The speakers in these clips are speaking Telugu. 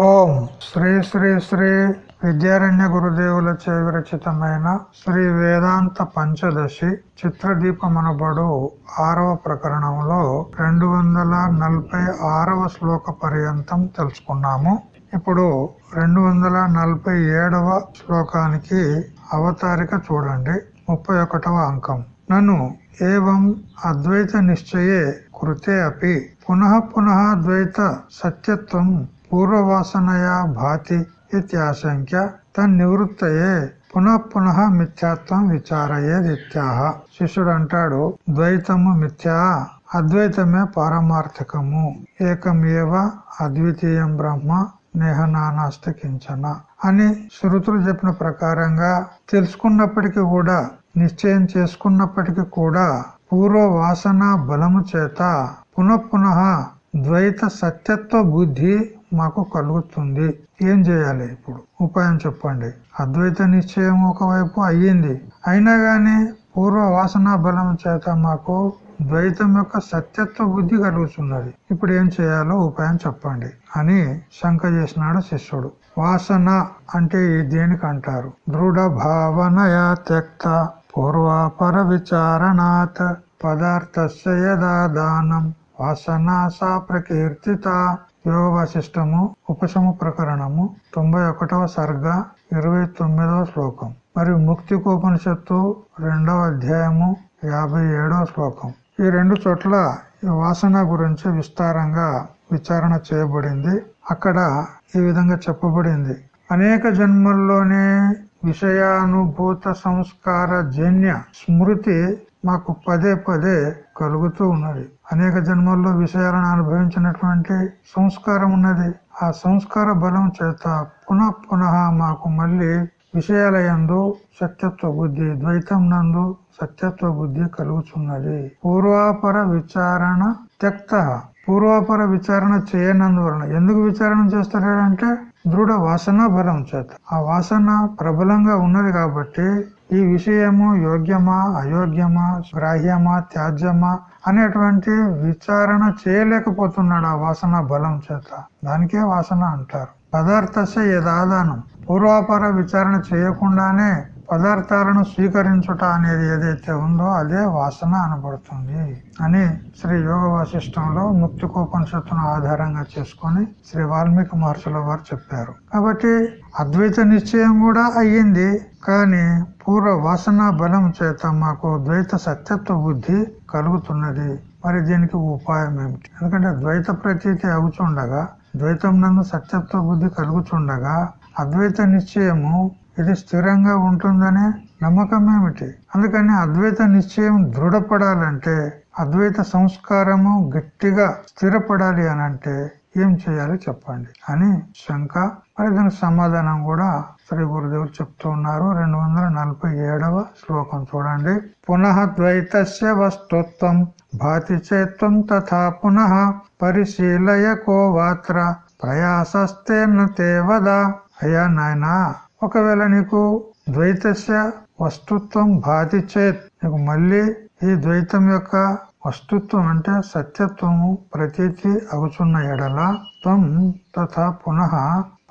ఓం శ్రీ శ్రీ శ్రీ విద్యారణ్య గురుదేవుల చే విరచితమైన శ్రీ వేదాంత పంచదశి చిత్రదీపమనబడు ఆరవ ప్రకరణంలో రెండు వందల నలభై ఆరవ శ్లోక పర్యంతం తెలుసుకున్నాము. ఇప్పుడు రెండు వందల నలభై ఏడవ శ్లోకానికి అవతారిక చూడండి. ముప్పై ఒకటవ అంకం. నన్ను ఏవం అద్వైత నిశ్చయే కృతే అపి. పునః పునః ద్వైత సత్యత్వం పూర్వవాసనయా భాతి ఇత్యాశంక్య తన్నివృత్తయే పునః పునః మిథ్యాత్వం విచారయేదిత్యాహ శిష్యుడు అంటాడు ద్వైతము మిథ్యా అద్వైతమే పారమార్థకము ఏకమేవ అద్వితీయం బ్రహ్మ నేహనానాస్త కించన అని శృతులు చెప్పిన ప్రకారంగా తెలుసుకున్నప్పటికీ కూడా నిశ్చయం చేసుకున్నప్పటికీ కూడా పూర్వ వాసన బలము చేత పునఃపున ద్వైత సత్యత్వ బుద్ధి మాకు కలుగుతుంది ఏం చేయాలి ఇప్పుడు? ఉపాయం చెప్పండి. అద్వైత నిశ్చయం ఒకవైపు అయ్యింది. అయినా గాని పూర్వ వాసన బలం చేత మాకు ద్వైతం యొక్క సత్యత్వ బుద్ధి కలుగుతున్నది. ఇప్పుడు ఏం చేయాలో ఉపాయం చెప్పండి అని శంక చేసినాడు శిష్యుడు. వాసన అంటే దేనికి అంటారు? దృఢ భావనయా త్యక్త పూర్వాపర విచారణాత్ పదార్థస్య యదా దానం. వాసన సా ప్రకీర్తిత. యోగ వాసిష్టము ఉపశమ ప్రకరణము తొంభై ఒకటవ సర్గ ఇరవై తొమ్మిదవ శ్లోకం. మరియు ముక్తికోపనిషత్తు రెండవ అధ్యాయము యాభై ఏడవ శ్లోకం. ఈ రెండు చోట్ల ఈ వాసన గురించి విస్తారంగా విచారణ చేయబడింది. అక్కడ ఈ విధంగా చెప్పబడింది. అనేక జన్మల్లోనే విషయానుభూత సంస్కార జన్య స్మృతి మాకు పదే పదే కలుగుతూ ఉన్నది. అనేక జన్మల్లో విషయాలను అనుభవించినటువంటి సంస్కారం ఉన్నది. ఆ సంస్కార బలం చేత పునః పునః మాకు మళ్ళీ విషయాలయందు సత్యత్వ బుద్ధి ద్వైతం నందు సత్యత్వ బుద్ధి కలుగుతున్నది పూర్వాపర విచారణ త్యక్త. పూర్వాపర విచారణ చేయనందువలన ఎందుకు విచారణ చేస్తారంటే దృఢ వాసన బలం చేత. ఆ వాసన ప్రబలంగా ఉన్నది కాబట్టి ఈ విషయము యోగ్యమా అయోగ్యమా గ్రాహ్యమా త్యాజ్యమా అనేటువంటి విచారణ చేయలేకపోతున్నాడు ఆ వాసన బలం చేత. దానికే వాసన అంటారు. పదార్థస యదాదానం. పూర్వాపర విచారణ చేయకుండానే పదార్థాలను స్వీకరించుట అనేది ఏదైతే ఉందో అదే వాసన అనబడుతుంది అని శ్రీ యోగ వాసిష్టంలో ముక్తికోపనిషత్తును ఆధారంగా చేసుకొని శ్రీ వాల్మీకి మహర్షుల వారు చెప్పారు. కాబట్టి అద్వైత నిశ్చయం కూడా అయ్యింది. కానీ పూర్వ వాసన బలం చేత మాకు ద్వైత సత్యత్వ బుద్ధి కలుగుతున్నది. మరి దీనికి ఉపాయం ఏమిటి? ఎందుకంటే ద్వైత ప్రతీతి అవుతుండగా ద్వైతం నందు సత్యత్వ బుద్ధి కలుగుతుండగా అద్వైత నిశ్చయము ఇది స్థిరంగా ఉంటుందనే నమ్మకం ఏమిటి? అందుకని అద్వైత నిశ్చయం దృఢపడాలంటే అద్వైత సంస్కారము గట్టిగా స్థిరపడాలి అని అంటే ఏం చేయాలి చెప్పండి. అని శంక మరి దానికి సమాధానం కూడా శ్రీ గురుదేవులు చెప్తూ ఉన్నారు. రెండు వందల నలభై ఏడవ శ్లోకం చూడండి. పునః ద్వైతస్య వస్తుత్వం భాతి చేత్వం తథా పునః పరిశీలయ కోవాత్ర ప్రయాసస్తే వదా. అయ్యా నాయనా ఒకవేళ నీకు ద్వైతస్య వస్తుత్వం భాతి చేత్ నీకు మళ్ళీ ఈ ద్వైతం యొక్క వస్తుత్వం అంటే సత్యత్వము ప్రతీతి అవుతున్న ఎడల త్వం తథ పునః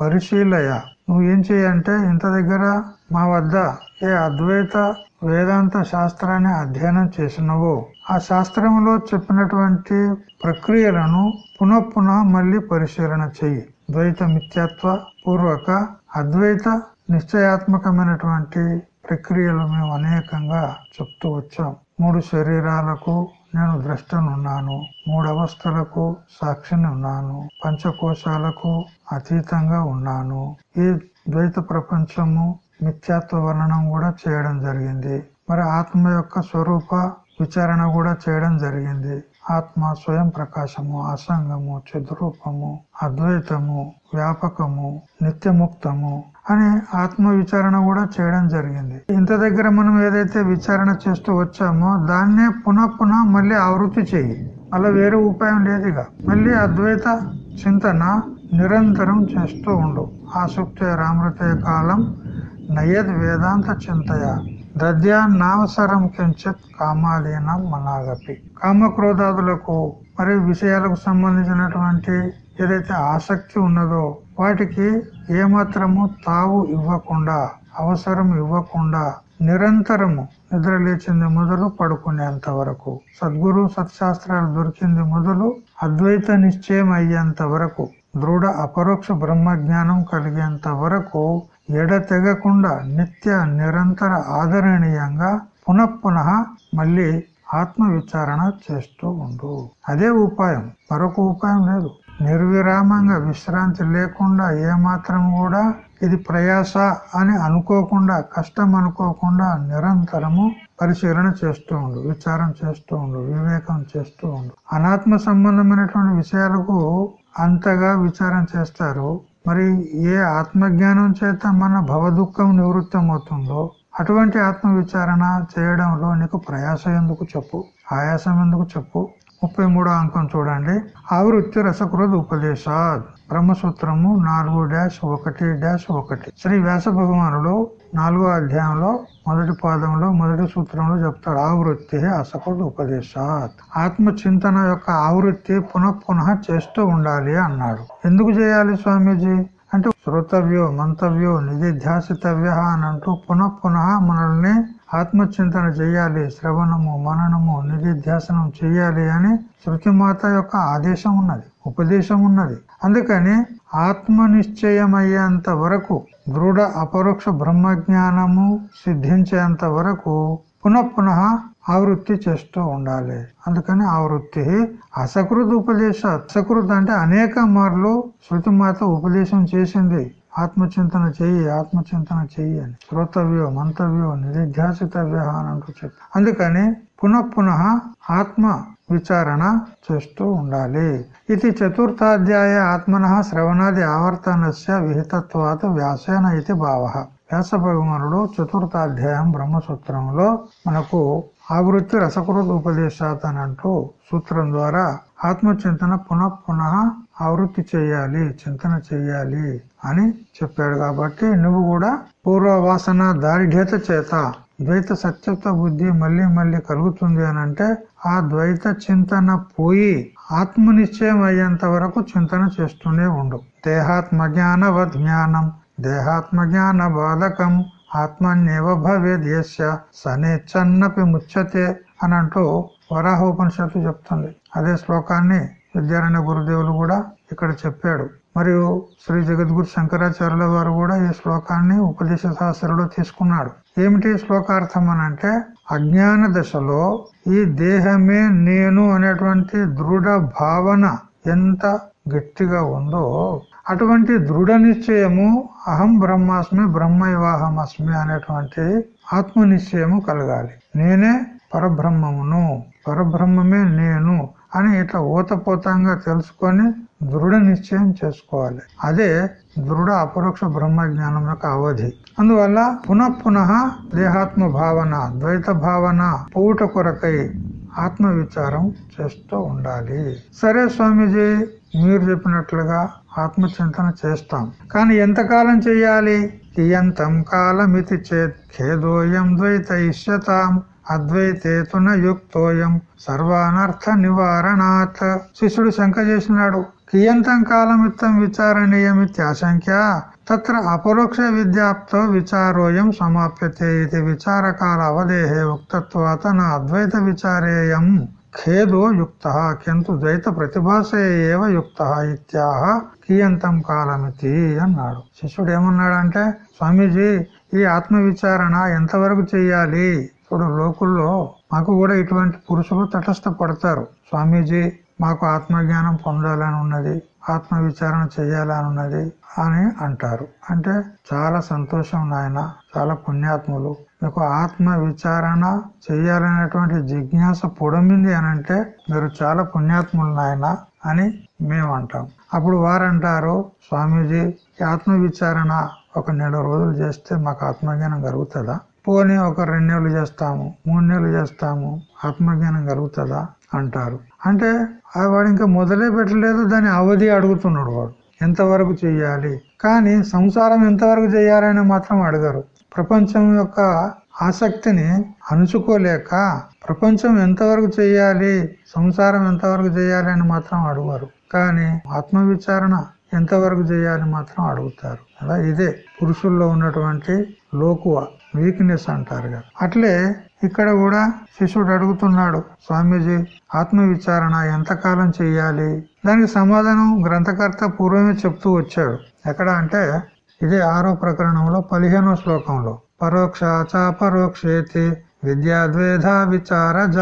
పరిశీలయ. నువ్వు ఏం చేయంటే ఇంత దగ్గర మా వద్ద ఏ అద్వైత వేదాంత శాస్త్రాన్ని అధ్యయనం చేసినవో ఆ శాస్త్రంలో చెప్పినటువంటి ప్రక్రియలను పునఃపున మళ్ళీ పరిశీలన చెయ్యి. ద్వైత మిథ్యాత్వ పూర్వక అద్వైత నిశ్చయాత్మకమైనటువంటి ప్రక్రియలు మేము అనేకంగా చెప్తూ వచ్చాం. మూడు శరీరాలకు నేను ద్రష్టనున్నాను. మూడవస్థలకు సాక్షిని ఉన్నాను పంచకోశాలకు అతీతంగా ఉన్నాను. ఈ ద్వైత ప్రపంచము మిథ్యాత్వ వర్ణనం కూడా చేయడం జరిగింది. మరి ఆత్మ యొక్క స్వరూప విచారణ కూడా చేయడం జరిగింది. ఆత్మ స్వయం ప్రకాశము అసంగము చతురూపము అద్వైతము వ్యాపకము నిత్యముక్తము అని ఆత్మ విచారణ కూడా చేయడం జరిగింది. ఇంత దగ్గర మనం ఏదైతే విచారణ చేస్తూ వచ్చామో దాన్నే పునః పునః మళ్ళీ ఆవృత్తి చెయ్యి అలా వేరే ఉపాయం లేదుగా మళ్ళీ అద్వైత చింతన నిరంతరం చేస్తూ ఉండు. ఆసక్తే రామృతే కాలం నయద్ వేదాంత చింతయ. దద్యాన్నవసరం కించిత్ కామాలీనం మనాగపి. కామక్రోధాదులకు మరి విషయాలకు సంబంధించినటువంటి ఏదైతే ఆసక్తి ఉన్నదో వాటికి ఏమాత్రము తావు ఇవ్వకుండా అవసరం ఇవ్వకుండా నిరంతరము నిద్ర లేచింది మొదలు పడుకునేంత వరకు సద్గురు సత్శాస్త్రాలు దొరికింది మొదలు అద్వైత నిశ్చయం అయ్యేంత వరకు దృఢ అపరోక్ష బ్రహ్మ జ్ఞానం కలిగేంత వరకు ఎడతెగకుండా నిత్య నిరంతర ఆదరణీయంగా పునఃపునః మళ్ళీ ఆత్మ విచారణ చేస్తూ ఉండు. అదే ఉపాయం. మరొక ఉపాయం లేదు. నిర్విరామంగా విశ్రాంతి లేకుండా ఏమాత్రం కూడా ఇది ప్రయాస అని అనుకోకుండా కష్టం అనుకోకుండా నిరంతరము పరిశీలన చేస్తూ ఉండు విచారం చేస్తూ ఉండు వివేకం చేస్తూ ఉండు. అనాత్మ సంబంధమైనటువంటి విషయాలకు అంతగా విచారం చేస్తారు. మరి ఏ ఆత్మజ్ఞానం చేత మన భవదుఖం దుఃఖం అవుతుందో అటువంటి ఆత్మ విచారణ చేయడంలో నీకు ప్రయాస ఎందుకు చెప్పు? ఆయాసం ఎందుకు చెప్పు? ముప్పై మూడో అంకం చూడండి. ఆవృత్తి రసకృత ఉపదేశాత్. బ్రహ్మసూత్రము నాలుగు డాష్ ఒకటి డాష్ ఒకటి. శ్రీ వ్యాస భగవానుడు నాలుగో అధ్యాయంలో మొదటి పాదంలో మొదటి సూత్రంలో చెప్తాడు ఆవృత్తి అసకుడు ఉపదేశాత్. ఆత్మ చింతన యొక్క ఆవృత్తి పునః పునః చేస్తూ ఉండాలి అన్నాడు. ఎందుకు చేయాలి స్వామీజీ? అంటే శ్రోతవ్యో మంతవ్యో నిధిధ్యాసితవ్య అని అంటూ పునః పునః మనల్ని ఆత్మచింతన చెయ్యాలి శ్రవణము మననము నిధిధ్యాసనం చెయ్యాలి అని శృతిమాత యొక్క ఆదేశం ఉన్నది ఉపదేశం ఉన్నది. అందుకని ఆత్మ వరకు దృఢ అపరోక్ష బ్రహ్మజ్ఞానము సిద్ధించేంత వరకు పునఃపున ఆవృత్తి చేస్తూ ఉండాలి. అందుకని ఆవృత్తి అసకృత్ ఉపదేశ అసకృత్ అంటే అనేక మార్లు శృతిమాత ఉపదేశం చేసింది. ఆత్మచింతన చెయ్యి ఆత్మచింతన చెయ్యి అని. శ్రోతవ్యో మంతవ్యో నిధిధ్యాసితవ్య అని అంటూ చెప్పి. అందుకని పునఃపున ఆత్మ విచారణ చేస్తూ ఉండాలి. ఇది చతుర్థాధ్యాయ ఆత్మన శ్రవణాది ఆవర్తనస్య విహితత్వాత వ్యాసేన ఇది భావ. వ్యాస భగవానుడు చతుర్థాధ్యాయం బ్రహ్మసూత్రంలో మనకు ఆవృత్తి రసకృత ఉపదేశాత్ అని అంటూ సూత్రం ద్వారా ఆత్మచింతన పునః పునః ఆవృత్తి చేయాలి చింతన చెయ్యాలి అని చెప్పాడు కాబట్టి నువ్వు కూడా పూర్వ వాసన దారిఢ్యత చేత ద్వైత సత్యత్వ బుద్ధి మళ్ళీ మళ్ళీ కలుగుతుంది అని అంటే ఆ ద్వైత చింతన పోయి ఆత్మ నిశ్చయం అయ్యేంత వరకు చింతన చేస్తూనే ఉండు. దేహాత్మ జ్ఞానవద్ జ్ఞానం దేహాత్మ జ్ఞాన బాధకం ఆత్మన్యవ భవేద్ యస్య సనేచ్చన్నపి ముచ్చతే అని అంటూ వరాహోపనిషత్తు చెప్తుంది. అదే శ్లోకాన్ని విద్యారాయణ గురుదేవులు కూడా ఇక్కడ చెప్పాడు. మరియు శ్రీ జగద్గురు శంకరాచార్యుల వారు కూడా ఈ శ్లోకాన్ని ఉపదేశ శాస్త్రంలో తీసుకున్నాడు. ఏమిటి శ్లోకార్థం అని అంటే అజ్ఞాన దశలో ఈ దేహమే నేను అనేటువంటి దృఢ భావన ఎంత గట్టిగా ఉందో అటువంటి దృఢ నిశ్చయము అహం బ్రహ్మాస్మి బ్రహ్మైవాహం అస్మి అనేటువంటి ఆత్మ నిశ్చయము కలగాలి. నేనే పరబ్రహ్మమును పరబ్రహ్మమే నేను అని ఇట్లా ఓతపోతంగా తెలుసుకొని దృఢ నిశ్చయం చేసుకోవాలి. అదే దృఢ అపరోక్ష బ్రహ్మ జ్ఞానం యొక్క అవధి. అందువల్ల పునః పునః దేహాత్మ భావన ద్వైత భావన పూట కొరకై ఆత్మ విచారం చేస్తూ ఉండాలి. సరే స్వామీజీ మీరు చెప్పినట్లుగా ఆత్మ చింతన చేస్తాం. కానీ ఎంతకాలం చెయ్యాలి ఇయంతం కాలమితి చేత్ ఖేదోయం ద్వైత ఇష్యతాం అద్వైతేతున యుక్తోయం సర్వానర్థ నివారణాత్. శిష్యుడు శంక చేసినాడు. కియంతం కాలమిత్తం విచారణీయమిత్యాశంక్య తత్ర అపరోక్ష విద్యాప్తో విచారోయం సమాప్యతే ఇది విచారకాల అవదేహే ఉక్తత్వాత నా అద్వైత విచారేయం. ఖేదో యుక్త కింటు ద్వైత ప్రతిభాసే ఏవ యుక్త ఇత్యాహ కియంతం కాలమితి అన్నాడు. శిష్యుడు ఏమన్నాడంటే స్వామీజీ ఈ ఆత్మ విచారణ ఎంతవరకు చెయ్యాలి? ఇప్పుడు లోకుల్లో మాకు కూడా ఇటువంటి పురుషులు తటస్థ పడతారు స్వామీజీ మాకు ఆత్మజ్ఞానం పొందాలని ఉన్నది ఆత్మ విచారణ చేయాలని ఉన్నది అని అంటారు. అంటే చాలా సంతోషం నాయన చాలా పుణ్యాత్ములు. మీకు ఆత్మ విచారణ చేయాలనేటువంటి జిజ్ఞాస పొడమింది అని అంటే మీరు చాలా పుణ్యాత్ములు నాయన అని మేము అంటాం అప్పుడు వారంటారు స్వామీజీ ఆత్మ విచారణ ఒక నెల రోజులు చేస్తే మాకు ఆత్మజ్ఞానం కలుగుతుందా? పోనీ ఒక రెండు నెలలు చేస్తాము మూడు నెలలు చేస్తాము ఆత్మజ్ఞానం కలుగుతుందా? అంటారు. అంటే వాడు ఇంకా మొదలే పెట్టలేదు దాని అవధి అడుగుతున్నాడు వాడు. ఎంతవరకు చెయ్యాలి కానీ సంసారం ఎంతవరకు చేయాలని మాత్రం అడగరు. ప్రపంచం యొక్క ఆసక్తిని అణుచుకోలేక ప్రపంచం ఎంతవరకు చేయాలి సంసారం ఎంతవరకు చేయాలి అని మాత్రం అడగరు. కానీ ఆత్మవిచారణ ఎంతవరకు చేయాలి మాత్రం అడుగుతారు. అలా ఇదే పురుషుల్లో ఉన్నటువంటి లోకువ వీక్నెస్ అంటారు కదా. అట్లే ఇక్కడ కూడా శిష్యుడు అడుగుతున్నాడు స్వామీజీ ఆత్మవిచారణ ఎంతకాలం చెయ్యాలి? దానికి సమాధానం గ్రంథకర్త పూర్వమే చెప్తూ వచ్చాడు. ఎక్కడ అంటే ఇదే ఆరో ప్రకరణంలో పదిహేనో శ్లోకంలో. పరోక్ష చాపరోక్షేతి విద్యాద్వేధ విచారజ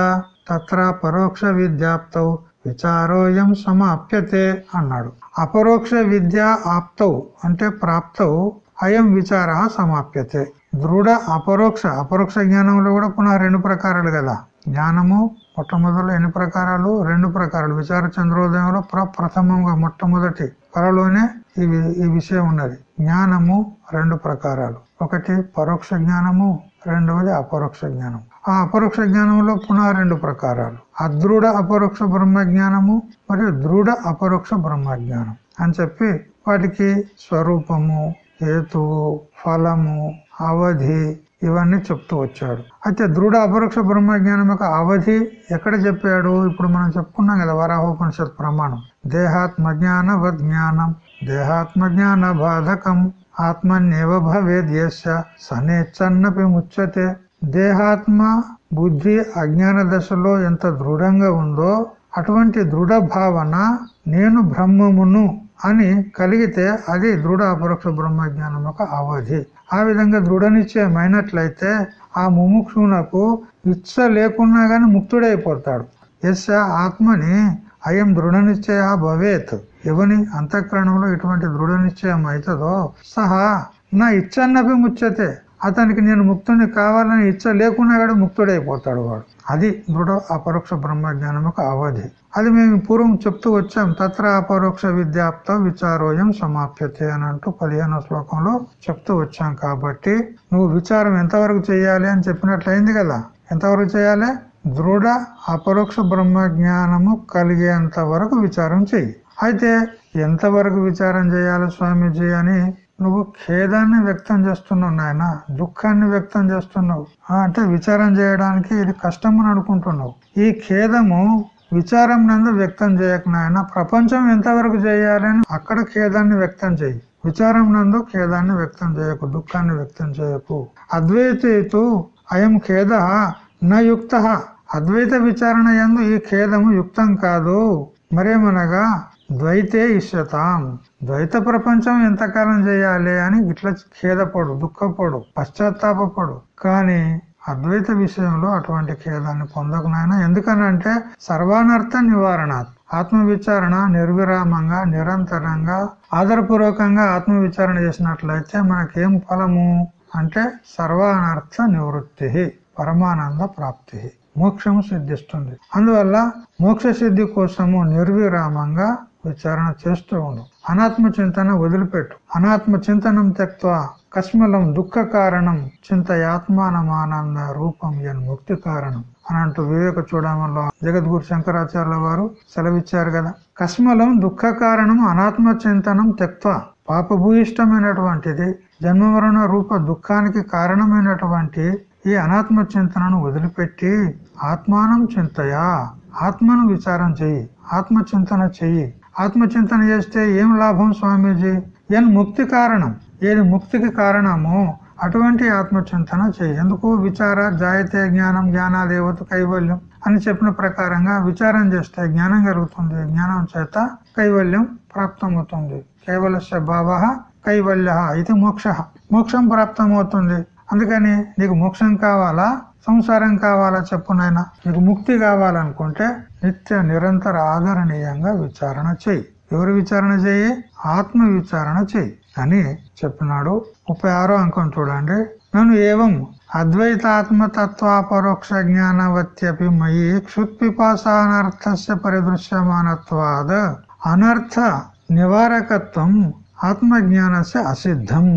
తత్ర పరోక్ష విద్యాప్తౌ విచారోయం సమాప్యతే అన్నాడు. అపరోక్ష విద్య ఆప్తౌ అంటే ప్రాప్తౌ అయం విచార సమాప్యతే దృఢ అపరోక్ష అపరోక్ష జ్ఞానంలో కూడా పునః రెండు ప్రకారాలు కదా జ్ఞానము మొట్టమొదటి ఎన్ని ప్రకారాలు? రెండు ప్రకారాలు. విచార చంద్రోదయంలో ప్రప్రథమంగా మొట్టమొదటి త్వరలోనే ఈ ఈ విషయం ఉన్నది. జ్ఞానము రెండు ప్రకారాలు. ఒకటి పరోక్ష జ్ఞానము రెండవది అపరోక్ష జ్ఞానం ఆ అపరోక్ష జ్ఞానంలో పునః రెండు ప్రకారాలు. అదృఢ అపరోక్ష బ్రహ్మ జ్ఞానము మరియు దృఢ అపరోక్ష బ్రహ్మ జ్ఞానం అని చెప్పి వాటికి స్వరూపము హేతువు ఫలము అవధి ఇవన్నీ చెప్తూ వచ్చాడు. అయితే దృఢ అపరోక్ష బ్రహ్మ జ్ఞానం యొక్క అవధి ఎక్కడ చెప్పాడు? ఇప్పుడు మనం చెప్పుకున్నాం కదా వరాహోపనిషత్ ప్రమాణం. దేహాత్మ జ్ఞాన జ్ఞానం దేహాత్మ జ్ఞాన బాధకం ఆత్మన్యవ భవేద్యశ సనేచ్చన్నపి ముచ్చతే దేహాత్మ బుద్ధి అజ్ఞాన దశలో ఎంత దృఢంగా ఉందో అటువంటి దృఢ భావన నేను బ్రహ్మమును అని కలిగితే అది దృఢ అపరోక్ష బ్రహ్మ జ్ఞానం యొక్క అవధి. ఆ విధంగా దృఢ నిశ్చయమైనట్లయితే ఆ ముముక్షునకు ఇచ్చ లేకున్నా గాని ముక్తుడైపోతాడు. ఎస్ ఆత్మని అయం దృఢ నిశ్చయ భవేత్. ఎవని అంతఃకరణంలో ఇటువంటి దృఢ నిశ్చయం అవుతుందో సహా నా ఇచ్చన్నపి ముచ్చతే అతనికి నేను ముక్తుని కావాలని ఇచ్చ లేకున్నా కూడా ముక్తుడైపోతాడు వాడు. అది దృఢ అపరోక్ష బ్రహ్మ జ్ఞానం యొక్క అవధి. అది మేము పూర్వం చెప్తూ వచ్చాం తత్ర అపరోక్ష విద్యాప్త విచారోయం సమాప్యతే అని అంటూ పదిహేనో శ్లోకంలో చెప్తూ వచ్చాం కాబట్టి నువ్వు విచారం ఎంతవరకు చేయాలి అని చెప్పినట్లయింది కదా. ఎంతవరకు చేయాలి? దృఢ అపరోక్ష బ్రహ్మ జ్ఞానము కలిగేంత వరకు విచారం చెయ్యి. అయితే ఎంతవరకు విచారం చేయాలి స్వామీజీ అని నువ్వు ఖేదాన్ని వ్యక్తం చేస్తున్నావు నాయన దుఃఖాన్ని వ్యక్తం చేస్తున్నావు. అంటే విచారం చేయడానికి ఇది కష్టం అని అనుకుంటున్నావు. ఈ ఖేదము విచారం నందు వ్యక్తం చేయక నాయన. ప్రపంచం ఎంతవరకు చేయాలని అక్కడ ఖేదాన్ని వ్యక్తం చేయి. విచారం నందు ఖేదాన్ని వ్యక్తం చేయకు దుఃఖాన్ని వ్యక్తం చేయకు. అద్వైతేతు అయం ఖేద నయుక్త అద్వైత విచారణ ఎందు ఈ ఖేదము యుక్తం కాదు. మరేమనగా ద్వైతే ఇష్యతాం. ద్వైత ప్రపంచం ఎంతకాలం చేయాలి అని ఇట్లా ఖేదపడు దుఃఖపడు పశ్చాత్తాపడు కానీ అద్వైత విషయంలో అటువంటి ఖేదాన్ని పొందకునైనా ఎందుకనంటే సర్వానర్థ నివారణ ఆత్మ విచారణ నిర్విరామంగా నిరంతరంగా ఆదరపూర్వకంగా ఆత్మ విచారణ చేసినట్లయితే మనకేం ఫలము? అంటే సర్వానర్థ నివృత్తి పరమానంద ప్రాప్తి మోక్షము సిద్ధిస్తుంది. అందువల్ల మోక్ష సిద్ధి కోసము నిర్విరామంగా విచారణ చేస్తూ ఉండు. అనాత్మ చింతన వదిలిపెట్టు. అనాత్మ చింతనం తెక్వ కస్మలం దుఃఖ కారణం చింతయాత్మానమానంద రూపం ఎన్ ముక్తి కారణం అని అంటూ వివేక చూడమంలో జగద్గురు శంకరాచార్యుల వారు సెలవిచ్చారు కదా. కస్మలం దుఃఖ కారణం అనాత్మ చింతనం తెక్వ పాపభూయిష్టమైనటువంటిది జన్మవరణ రూప దుఃఖానికి కారణమైనటువంటి ఈ అనాత్మ చింతనను వదిలిపెట్టి ఆత్మానం చింతయా ఆత్మను విచారం చెయ్యి ఆత్మ చింతన చెయ్యి. ఆత్మచింతన చేస్తే ఏం లాభం స్వామీజీ? ఎన్ ముక్తి కారణం. ఏది ముక్తికి కారణము అటువంటి ఆత్మచింతన చేయి. ఎందుకు? విచార జాయతే జ్ఞానం జ్ఞానాదేవత కైవల్యం అని చెప్పిన ప్రకారంగా విచారం చేస్తే జ్ఞానం కలుగుతుంది. జ్ఞానం చేత కైవల్యం ప్రాప్తమవుతుంది. కేవలస్య భావ కైవల్య ఇది మోక్ష. మోక్షం ప్రాప్తమవుతుంది. అందుకని నీకు మోక్షం కావాలా? సంసారం కావాలా చెప్పునైనా? నీకు ముక్తి కావాలనుకుంటే నిత్య నిరంతర ఆదరణీయంగా విచారణ చెయ్యి ఎవరు విచారణ చెయ్యి ఆత్మ విచారణ చెయ్యి అని చెప్పినాడు. ముప్పై ఆరో అంకం చూడండి. నన్ను ఏవం అద్వైతాత్మతత్వాపరోక్ష జ్ఞానవత్యపి మయి క్షుత్పిపాసానర్థస్య పరిదృశ్యమానత్వాద్ అనర్థ నివారకత్వం ఆత్మజ్ఞానస్య అసిద్ధం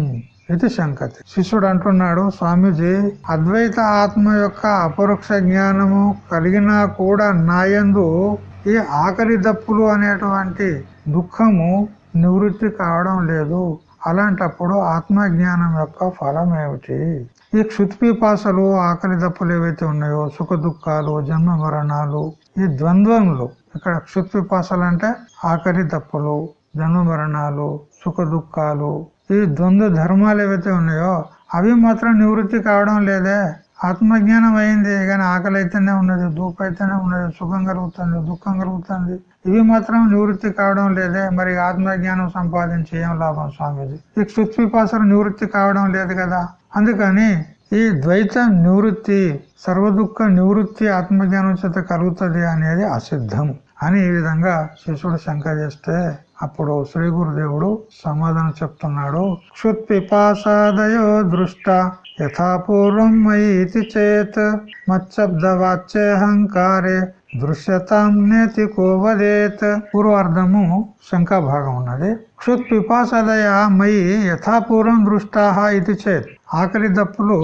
ఇది శంకతి శిష్యుడు అంటున్నాడు స్వామీజీ అద్వైత ఆత్మ యొక్క అపరోక్ష జ్ఞానము కలిగినా కూడా నాయందు ఈ ఆఖరి దప్పులు అనేటువంటి దుఃఖము నివృత్తి కావడం లేదు. అలాంటప్పుడు ఆత్మజ్ఞానం యొక్క ఫలం ఏమిటి? ఈ క్షుత్పిపాసలు ఆకలి దప్పులు ఏవైతే ఉన్నాయో సుఖ దుఃఖాలు జన్మ మరణాలు ఈ ద్వంద్వంలో ఇక్కడ క్షుత్పిపాసలు అంటే ఆకలి తప్పులు జన్మ మరణాలు సుఖ దుఃఖాలు ఈ ద్వంద్వ ధర్మాలు ఏవైతే ఉన్నాయో అవి మాత్రం నివృత్తి కావడం లేదే. ఆత్మజ్ఞానం అయింది కానీ ఆకలి అయితేనే ఉన్నది దూపు అయితేనే ఉన్నది సుఖం కలుగుతుంది దుఃఖం కలుగుతుంది. ఇవి మాత్రం నివృత్తి కావడం లేదే మరి ఆత్మజ్ఞానం సంపాదించి ఏం లాభం స్వామీజీ? ఈ క్షుత్పిపాసలు నివృత్తి కావడం లేదు కదా? అందుకని ఈ ద్వైత నివృత్తి సర్వదుఃఖ నివృత్తి ఆత్మజ్ఞానం చేత కలుగుతుంది అనేది అసిద్ధం అని ఈ విధంగా శిష్యుడు శంక చేస్తే అప్పుడు శ్రీ గురుదేవుడు సమాధానం చెప్తున్నాడు. క్షుత్పిపాసాదయో దృష్ట యథాపూర్వం మయి చేత్ మచ్చబ్దవాచ్యహంకారే దృశ్యతాం నేతి కోవదేత్ పూర్వార్ధము శంకా ఉన్నది. క్షుత్ పిపాసదయ మయి యథాపూర్వం దృష్టా ఇది చేత్. ఆకలి దప్పులు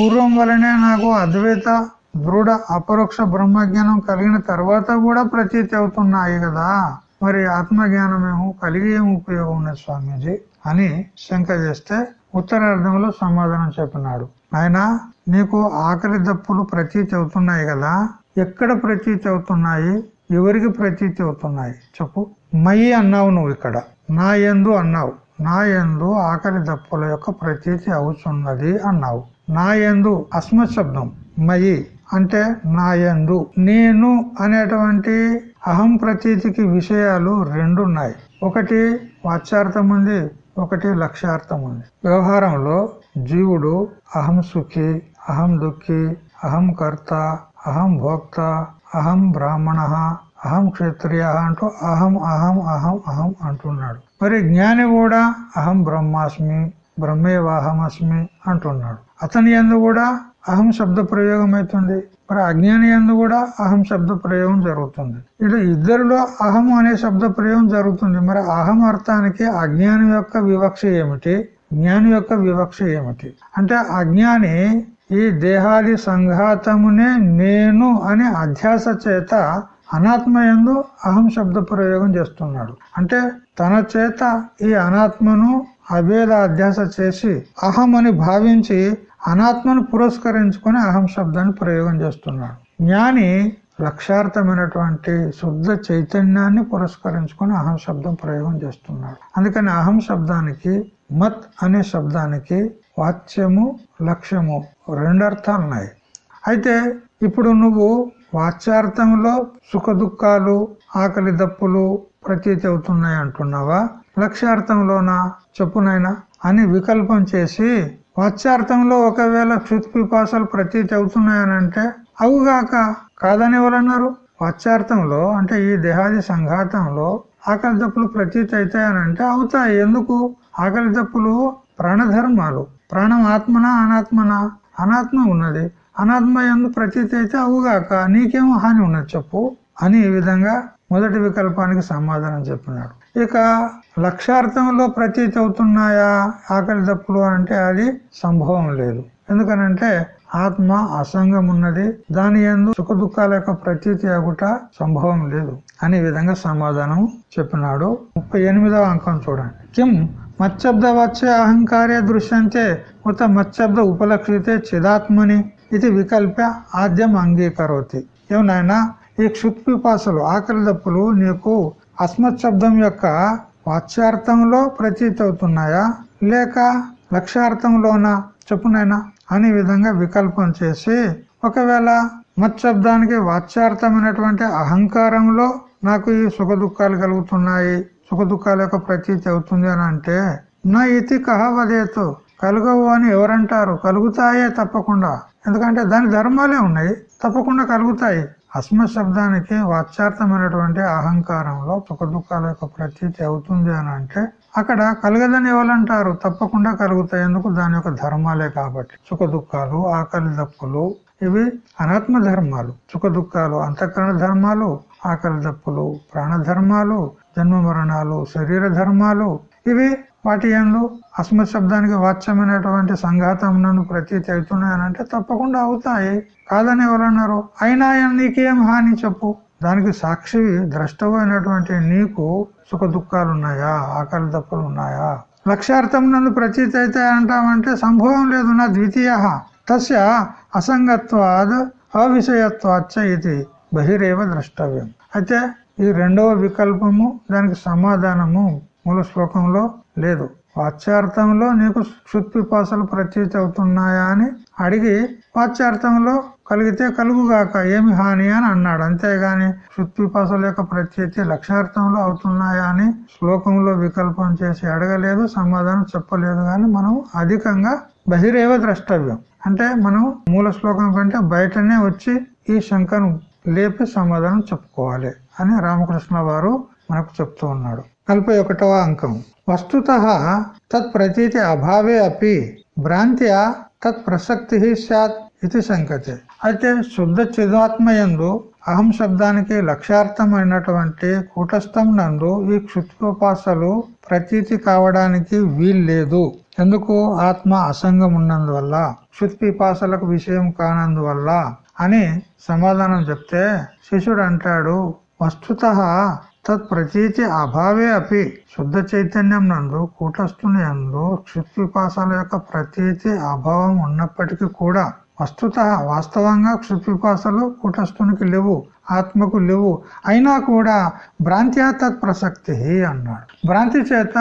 పూర్వం వలనే నాకు అద్వైత దృఢ అపరోక్ష బ్రహ్మజ్ఞానం కలిగిన తర్వాత కూడా ప్రతీతి అవుతున్నాయి కదా. మరి ఆత్మజ్ఞానం ఏమో కలిగి ఏమి ఉపయోగం ఉన్నది స్వామీజీ అని శంక చేస్తే ఉత్తరార్థంలో సమాధానం చెప్పినాడు. ఆయన నీకు ఆకలి దప్పులు ప్రతీతి అవుతున్నాయి కదా. ఎక్కడ ప్రతీతి అవుతున్నాయి? ఎవరికి ప్రతీతి అవుతున్నాయి? చెప్పు. మయి అన్నావు నువ్వు ఇక్కడ. నా ఎందు అన్నావు. నా ఎందు ఆకలి దప్పుల యొక్క ప్రతీతి అవుతున్నది అన్నావు. నా ఎందు అస్మ శబ్దం. మయి అంటే నా యందు నేను అనేటువంటి అహం ప్రతీతికి విషయాలు రెండు ఉన్నాయి. ఒకటి వాచ్యార్థం ఉంది ఒకటి లక్ష్యార్థం ఉంది. వ్యవహారంలో జీవుడు అహం సుఖి అహం దుఃఖి అహం కర్త అహం భోక్త అహం బ్రాహ్మణ అహం క్షత్రియ అంటూ అహం అహం అహం అహం అంటున్నాడు. మరి జ్ఞాని కూడా అహం బ్రహ్మాస్మి బ్రహ్మేవాహమస్మి అంటున్నాడు. అతని ఎందు కూడా అహం శబ్ద ప్రయోగం అవుతుంది. మరి అజ్ఞాని ఎందు కూడా అహం శబ్ద ప్రయోగం జరుగుతుంది. ఇటు ఇద్దరిలో అహం అనే శబ్ద ప్రయోగం జరుగుతుంది. మరి అహం అర్థానికి అజ్ఞాని యొక్క వివక్ష ఏమిటి? జ్ఞాని యొక్క వివక్ష ఏమిటి? అంటే అజ్ఞాని ఈ దేహాది సంఘాతమునే నేను అనే అధ్యాస చేత అనాత్మ ఎందు అహం శబ్ద ప్రయోగం చేస్తున్నాడు. అంటే తన చేత ఈ అనాత్మను అభేద అధ్యాస చేసి అహం అని భావించి అనాత్మను పురస్కరించుకొని అహం శబ్దాన్ని ప్రయోగం చేస్తున్నాడు. జ్ఞాని లక్ష్యార్థమైనటువంటి శుద్ధ చైతన్యాన్ని పురస్కరించుకొని అహం శబ్దం ప్రయోగం చేస్తున్నాడు. అందుకని అహం శబ్దానికి మత్ అనే శబ్దానికి వాచ్యము లక్ష్యము రెండు అర్థాలు ఉన్నాయి అయితే ఇప్పుడు నువ్వు వాచ్యార్థంలో సుఖ దుఃఖాలు ఆకలి దప్పులు ప్రతీతి అవుతున్నాయి అంటున్నావా? లక్ష్యార్థంలోనా? చెప్పునైనా అని వికల్పం చేసి వాచ్యార్థంలో ఒకవేళ క్షుత్పిపాసలు ప్రతీతి అవుతున్నాయనంటే అవుగాక కాదని ఎవరన్నారు? వాచ్యార్థంలో అంటే ఈ దేహాది సంఘాతంలో ఆకలి దప్పులు ప్రతీతి అవుతాయనంటే అవుతాయి. ఎందుకు? ఆకలి దప్పులు ప్రాణధర్మాలు. ప్రాణం ఆత్మనా అనాత్మనా? అనాత్మ ఉన్నది. అనాత్మ ఎందు ప్రతీతి అయితే అవుగాక నీకేమో హాని ఉన్నది చెప్పు అని ఈ విధంగా మొదటి వికల్పానికి సమాధానం చెప్పినాడు. ఇక లక్ష్యార్థంలో ప్రతీతి అవుతున్నాయా? ఆకలి దప్పులు అంటే అది సంభవం లేదు. ఎందుకనంటే ఆత్మ అసంగం ఉన్నది. దాని ఎందు సుఖ దుఃఖాల యొక్క ప్రతీతి అగుట సంభవం లేదు అనే విధంగా సమాధానం చెప్పినాడు. ముప్పై ఎనిమిదవ అంకం చూడండి. కిం మచ్చబ్ద వచ్చే అహంకారే దృశ్యంతే ఉత మచ్చబ్ద ఉపలక్షితే చిదాత్మని ఇది వికల్ప ఆద్యం అంగీకరోతి. ఏమనైనా ఈ క్షుత్పిపాసలు ఆకలి దప్పులు నీకు అస్మత్ శబ్దం యొక్క వాచ్యార్థంలో ప్రతీతి అవుతున్నాయా లేక లక్ష్యార్థంలోనా? చెప్పునైనా అనే విధంగా వికల్పం చేసి ఒకవేళ మత్శబ్దానికి వాచ్యార్థమైనటువంటి అహంకారంలో నాకు ఈ సుఖ దుఃఖాలు కలుగుతున్నాయి. సుఖ దుఃఖాల యొక్క ప్రతీతి అవుతుంది అని అంటే నా ఇతి కహవదేతు కలుగవు అని ఎవరంటారు? కలుగుతాయే తప్పకుండా. ఎందుకంటే దాని ధర్మాలే ఉన్నాయి తప్పకుండా కలుగుతాయి. అస్మ శబ్దానికి వాచ్యార్థమైనటువంటి అహంకారంలో సుఖ దుఃఖాల యొక్క ప్రతీతి అవుతుంది అని అంటే అక్కడ కలగదని ఎవరంటారు? తప్పకుండా కలుగుతాయి ఎందుకు? దాని యొక్క ధర్మాలే కాబట్టి. సుఖ దుఃఖాలు ఆకలి దప్పులు ఇవి అనాత్మ ధర్మాలు. సుఖ దుఃఖాలు అంతఃకరణ ధర్మాలు ఆకలి దప్పులు ప్రాణ ధర్మాలు జన్మ మరణాలు శరీర ధర్మాలు ఇవి వాటి ఎందు అస్మత్ శబ్దానికి వాచ్యమైనటువంటి సంఘాతం నన్ను ప్రతీతి అవుతున్నాయనంటే తప్పకుండా అవుతాయి. కాదని ఎవరన్నారు? అయినా నీకేం హాని చెప్పు? దానికి సాక్షి ద్రష్టమైనటువంటి నీకు సుఖ దుఃఖాలు ఉన్నాయా ఆకలి దప్పులు ఉన్నాయా లక్ష్యార్థం నన్ను ప్రతీతి అయితే అంటామంటే సంభవం లేదు నా ద్వితీయ. తస్య అసంగత్వాద్ అవిషయత్వాచ్చ ఇది బహిరేవ ద్రష్టవ్యం. అయితే ఈ రెండవ వికల్పము దానికి సమాధానము మూల శ్లోకంలో లేదు. వాచ్యార్థంలో నీకు క్షుత్పిపాసలు ప్రత్యేక అవుతున్నాయా అని అడిగి వాచ్యార్థంలో కలిగితే కలుగుగాక ఏమి హాని అని అన్నాడు. అంతేగాని క్షుత్పిపాసల యొక్క ప్రత్యేతి లక్ష్యార్థంలో అవుతున్నాయా అని శ్లోకంలో వికల్పం చేసి అడగలేదు సమాధానం చెప్పలేదు. కానీ మనం అధికంగా బహిరేవ ద్రష్టవ్యం. అంటే మనం మూల శ్లోకం కంటే బయటనే వచ్చి ఈ శంకను లేపి సమాధానం చెప్పుకోవాలి. అని రామకృష్ణ వారు మనకు చెప్తూ ఉన్నాడు. నలభై ఒకటవ అంకం. వస్తుత తత్ ప్రతీతి అభావే అపి భ్రాంత్యా తత్ ప్రసక్తి సత్ ఇది సంకతే అయితే శుద్ధ చిదాత్మయందు అహం శబ్దానికి లక్ష్యార్థమైనటువంటి కూటస్థం నందు ఈ క్షుత్పోపాసలు ప్రతీతి కావడానికి వీల్లేదు. ఎందుకు? ఆత్మ అసంగం ఉన్నందువల్ల క్షుత్పిపాసలకు విషయం కానందువల్ల అని సమాధానం చెప్తే శిష్యుడు అంటాడు వస్తుత తత్ ప్రతీతి అభావే అపి. శుద్ధ చైతన్యం నందు కూటస్థుని యందు క్షుత్పిపాసాల యొక్క ప్రతీతి అభావం ఉన్నప్పటికీ కూడా వస్తుత వాస్తవంగా క్షుత్పిపాసలు కూటస్థునికి లేవు ఆత్మకు లేవు. అయినా కూడా భ్రాంత్యా తత్ ప్రసక్తి అన్నాడు. భ్రాంతి చేత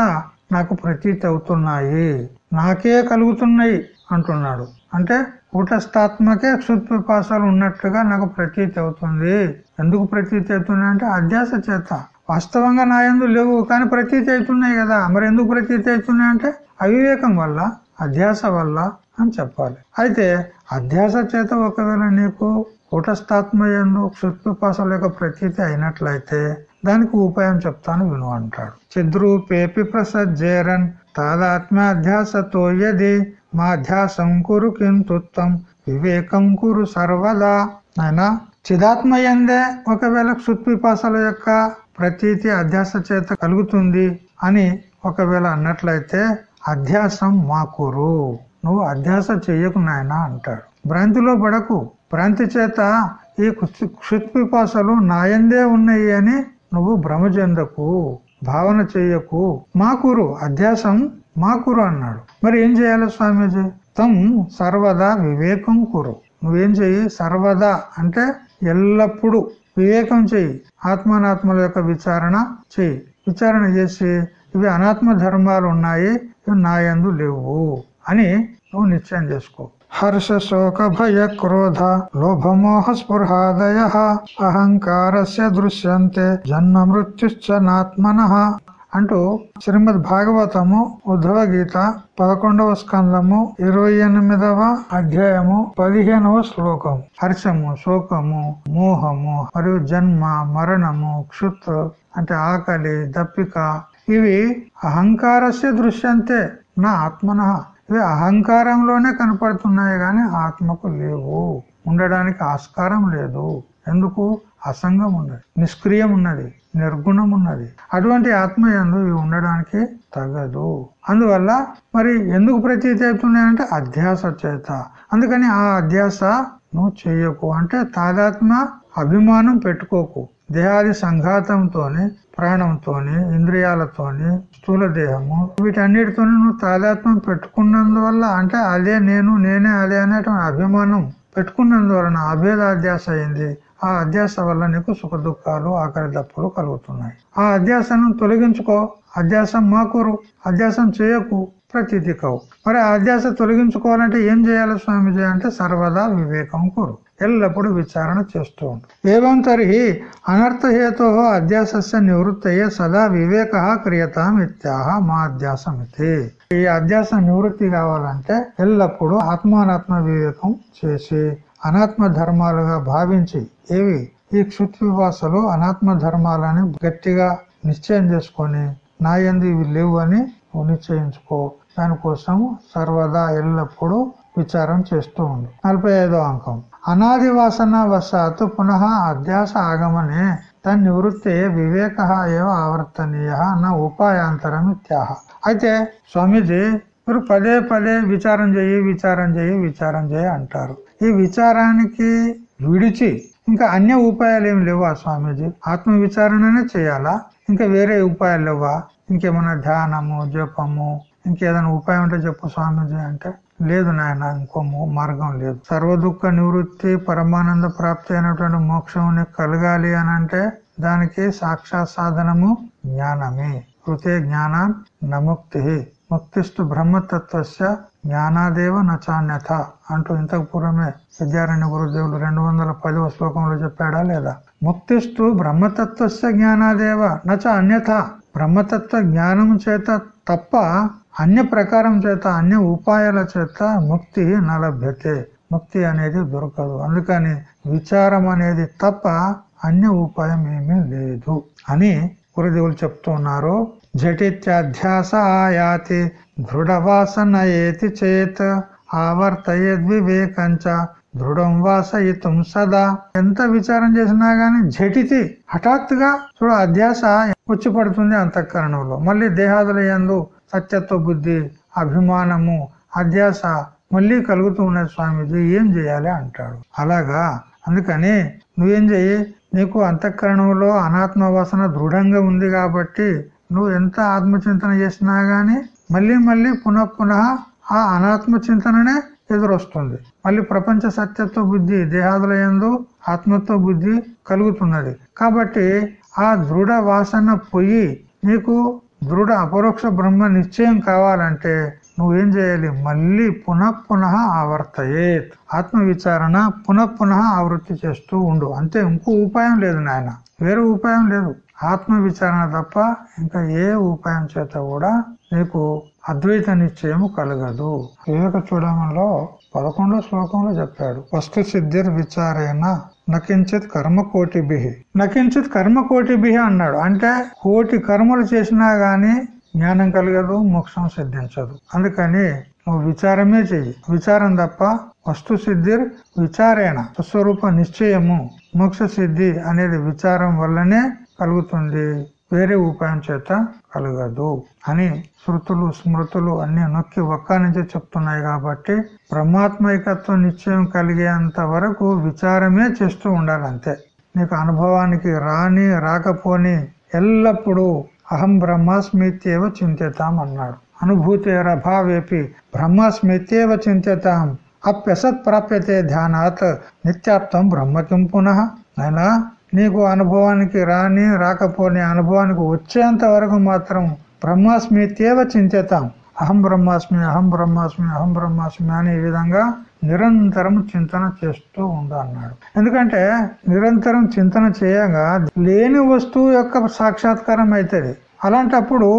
నాకు ప్రతీతి అవుతున్నాయి నాకే కలుగుతున్నాయి అంటున్నాడు. అంటే కూటస్థాత్మకే క్షుత్పిపాసాలు ఉన్నట్టుగా నాకు ప్రతీతి అవుతుంది. ఎందుకు ప్రతీతి అవుతుంది అంటే అధ్యాస చేత. వాస్తవంగా నా ఎందు లేవు కానీ ప్రతీతి అవుతున్నాయి కదా. మరి ఎందుకు ప్రతీతి అవుతున్నాయి అంటే అవివేకం వల్ల అధ్యాస వల్ల అని చెప్పాలి. అయితే అధ్యాస చేత ఒకవేళ నీకు కూటస్థాత్మ ఎందు క్షుత్పిపాసల యొక్క ప్రతీతి అయినట్లయితే దానికి ఉపాయం చెప్తాను విను అంటాడు. చిద్రూపేపి ప్రసజ్జేరన్ తాదాత్మ్యాధ్యాసతో యది మాధ్యాసం కురు కింతుత్వం వివేకం కురు సర్వదా. అయినా చిదాత్మయందే ఒకవేళ క్షుత్పిపాసల యొక్క ప్రతీతి అధ్యాస చేత కలుగుతుంది అని ఒకవేళ అన్నట్లయితే అధ్యాసం మాకురు నువ్వు అధ్యాస చెయ్యకు నాయన అంటాడు. భ్రాంతిలో పడకు. భ్రాంతి చేత ఈ క్షుత్పిపాసలు నాయందే ఉన్నాయి అని నువ్వు భ్రమ చెందకు భావన చెయ్యకు మాకురు అధ్యాసం మాకురు అన్నాడు. మరి ఏం చేయాలి స్వామీజీ? తం సర్వదా వివేకం కురు. నువ్వేం చెయ్యి? సర్వదా అంటే ఎల్లప్పుడూ వివేకం చెయ్యి. ఆత్మానాత్మల యొక్క విచారణ చెయ్యి. విచారణ చేసి ఇవి అనాత్మ ధర్మాలు ఉన్నాయి ఇవి నాయందు లేవు అని నువ్వు నిశ్చయం చేసుకో. హర్ష శోక భయ క్రోధ లోభమోహ స్పృహాదయ అహంకారస్య దృశ్యంతే జన్మ మృత్యుశ్చ నాత్మన అంటూ శ్రీమద్ భాగవతము ఉద్ధవ గీత పదకొండవ స్కందము ఇరవై ఎనిమిదవ అధ్యాయము పదిహేనవ శ్లోకం. హర్షము శోకము మోహము మరియు జన్మ మరణము క్షుత్ అంటే ఆకలి దప్పిక ఇవి అహంకారస్య దృశ్యంతే నా ఆత్మన. ఇవి అహంకారంలోనే కనపడుతున్నాయి కానీ ఆత్మకు లేవు. ఉండడానికి ఆస్కారం లేదు. ఎందుకు? అసంగం ఉన్నది నిష్క్రియం ఉన్నది నిర్గుణం ఉన్నది. అటువంటి ఆత్మ ఎందు ఇవి ఉండడానికి తగదు. అందువల్ల మరి ఎందుకు ప్రతీతి అవుతున్నాయంటే అధ్యాస చేత. అందుకని ఆ అధ్యాస నువ్వు చేయకు. అంటే తాదాత్మ అభిమానం పెట్టుకోకు. దేహాది సంఘాతంతోనే ప్రాణంతోని ఇంద్రియాలతోని స్థూల దేహము వీటన్నిటితో నువ్వు తాదాత్మ్యం పెట్టుకున్నందువల్ల అంటే అదే నేను నేనే అదే అనేటువంటి అభిమానం పెట్టుకున్నందువలన అభేదాధ్యాస అయింది. ఆ అధ్యాస వల్ల నీకు సుఖ దుఃఖాలు ఆకలి దప్పులు కలుగుతున్నాయి. ఆ అధ్యాసను తొలగించుకో. అధ్యాసం మాకూరు. అధ్యాసం చేయకు. ప్రతీతి కావు మరి ఆ అధ్యాస తొలగించుకోవాలంటే ఏం చేయాలి స్వామిజీ? అంటే సర్వదా వివేకం కోరు. ఎల్లప్పుడూ విచారణ చేస్తూ ఉండు. ఏవం తర్హి అనర్థహేతో అధ్యాసస్య నివృత్తయ్యే సదా వివేక క్రియతాం ఇత్యాహ మా అధ్యాసమితి. ఈ అధ్యాస నివృత్తి కావాలంటే ఎల్లప్పుడూ ఆత్మానాత్మ వివేకం చేసి అనాత్మ ధర్మాలుగా భావించి ఏవి? ఈ క్షుత్వివాసలు అనాత్మ ధర్మాలని గట్టిగా నిశ్చయం చేసుకొని నా ఇవి లేవు అని నిశ్చయించుకో. దానికోసం సర్వదా ఎల్లప్పుడూ విచారం చేస్తూ ఉంది నలభై ఐదో అంకం. అనాది వాసన వశాత్తు పునః అధ్యాస ఆగమనే తన నివృత్తి వివేక ఏవ ఆవర్తనీయ నా ఉపాయాంతరం ఇత్యాహ. అయితే స్వామీజీ మీరు పదే పదే విచారం చేయి విచారం చేయి విచారం చేయి అంటారు. ఈ విచారానికి విడిచి ఇంకా అన్య ఉపాయాలు ఏమి లేవా స్వామీజీ? ఆత్మ విచారణనే చేయాలా? ఇంకా వేరే ఉపాయాలు లేవా? ఇంకేమైనా ధ్యానము జపము ఇంకేదైనా ఉపాయం ఉంటే చెప్పు స్వామీజీ అంటే. లేదు నాయన ఇంకో మార్గం లేదు. సర్వదుఖ నివృత్తి పరమానంద ప్రాప్తి అయినటువంటి మోక్షం కలగాలి అని అంటే దానికి సాక్షాత్ సాధనము జ్ఞానమే. కృతే జ్ఞానాన్ నముక్తి. ముక్తిస్తు బ్రహ్మతత్వస్య జ్ఞానాదేవ నచాన్యత అంటూ ఇంతకు పూర్వమే విద్యారణ్య గురుదేవులు రెండు వందల పదవ శ్లోకంలో చెప్పాడా లేదా? ముక్తిస్తు బ్రహ్మతత్వస్య జ్ఞానాదేవ నచ అన్యథ బ్రహ్మతత్వ జ్ఞానం చేత తప్ప అన్య ప్రకారం చేత అన్య ఉపాయాల చేత ముక్తి నలభ్యతే. ముక్తి అనేది దొరకదు. అందుకని విచారం అనేది తప్ప అన్య ఉపాయం ఏమీ లేదు అని గురుదేవులు చెప్తున్నారు. జటిత్యాధ్యాస ఆయాతి దృఢవాసన ఏతి చేత్ ఆవర్తయద్వివేకంచ దృఢం వాసయితం సదా. ఎంత విచారం చేసినా గాని జటితి హఠాత్తుగా చూడ అధ్యాస వచ్చి పడుతుంది అంతఃకరణంలో. మళ్ళీ దేహాదుల ఎందు సత్యత్వ బుద్ధి అభిమానము అధ్యాస మళ్ళీ కలుగుతూ ఉన్నది స్వామీజీ. ఏం చేయాలి అంటాడు. అలాగా? అందుకని నువ్వేం చెయ్యి? నీకు అంతఃకరణంలో అనాత్మ వాసన దృఢంగా ఉంది కాబట్టి నువ్వు ఎంత ఆత్మచింతన చేసినా గాని మళ్ళీ మళ్ళీ పునః పునః ఆ అనాత్మ చింతననే ఎదురొస్తుంది. మళ్ళీ ప్రపంచ సత్యత్వ బుద్ధి దేహాదులయందు ఆత్మత్వ బుద్ధి కలుగుతున్నది. కాబట్టి ఆ దృఢ వాసన పోయి నీకు దృఢ అపరోక్ష బ్రహ్మ నిశ్చయం కావాలంటే నువ్వేం చేయాలి? మళ్ళీ పునఃపున ఆవర్తయేత్. ఆత్మవిచారణ ఆవృత్తి చేస్తూ ఉండు. అంతే ఇంకో ఉపాయం లేదు నాయన. వేరే ఉపాయం లేదు. ఆత్మవిచారణ తప్ప ఇంకా ఏ ఉపాయం చేత కూడా నీకు అద్వైత నిశ్చయము కలగదు. వివేక చూడమంలో పదకొండో శ్లోకంలో చెప్పాడు వస్తు సిద్ధిర్ విచారేనా నకించిత్ కర్మ కోటి బిహి నకించిత్ కర్మ కోటి బిహి అన్నాడు. అంటే కోటి కర్మలు చేసినా గాని జ్ఞానం కలగదు మోక్షం సిద్ధించదు. అందుకని నువ్వు విచారమే చెయ్యి. విచారం తప్ప వస్తు సిద్ధిర్ విచారేణ స్వరూప నిశ్చయము మోక్ష సిద్ధి అనేది విచారం వల్లనే కలుగుతుంది. వేరే ఉపాయం చేత కలగదు అని శృతులు స్మృతులు అన్ని నొక్కి ఒక్క నుంచే చెప్తున్నాయి కాబట్టి బ్రహ్మాత్మైకత్వం నిశ్చయం కలిగేంత వరకు విచారమే చేస్తూ ఉండాలి అంతే నీకు అనుభవానికి రాని రాకపోని ఎల్లప్పుడూ అహం బ్రహ్మాస్మిత్యేవ చింతితాం అన్నాడు అనుభూతేరభావేపి బ్రహ్మాస్మిత్యేవ చింతితాం అప్యసత్ ప్రాప్యతే ధ్యానాత్ నిత్యాప్తం బ్రహ్మకిం పునః అయినా నీకు అనుభవానికి రాని రాకపోని అనుభవానికి వచ్చేంత వరకు మాత్రం బ్రహ్మాస్మిత్యేవ చింతితాం. అహం బ్రహ్మాస్మి అహం బ్రహ్మాస్మి అహం బ్రహ్మాస్మి అని ఈ విధంగా నిరంతరం చింతన చేస్తూ ఉండన్నాడు ఎందుకంటే నిరంతరం చింతన చేయగా లేని వస్తువు యొక్క సాక్షాత్కారం అవుతుంది అలాంటప్పుడు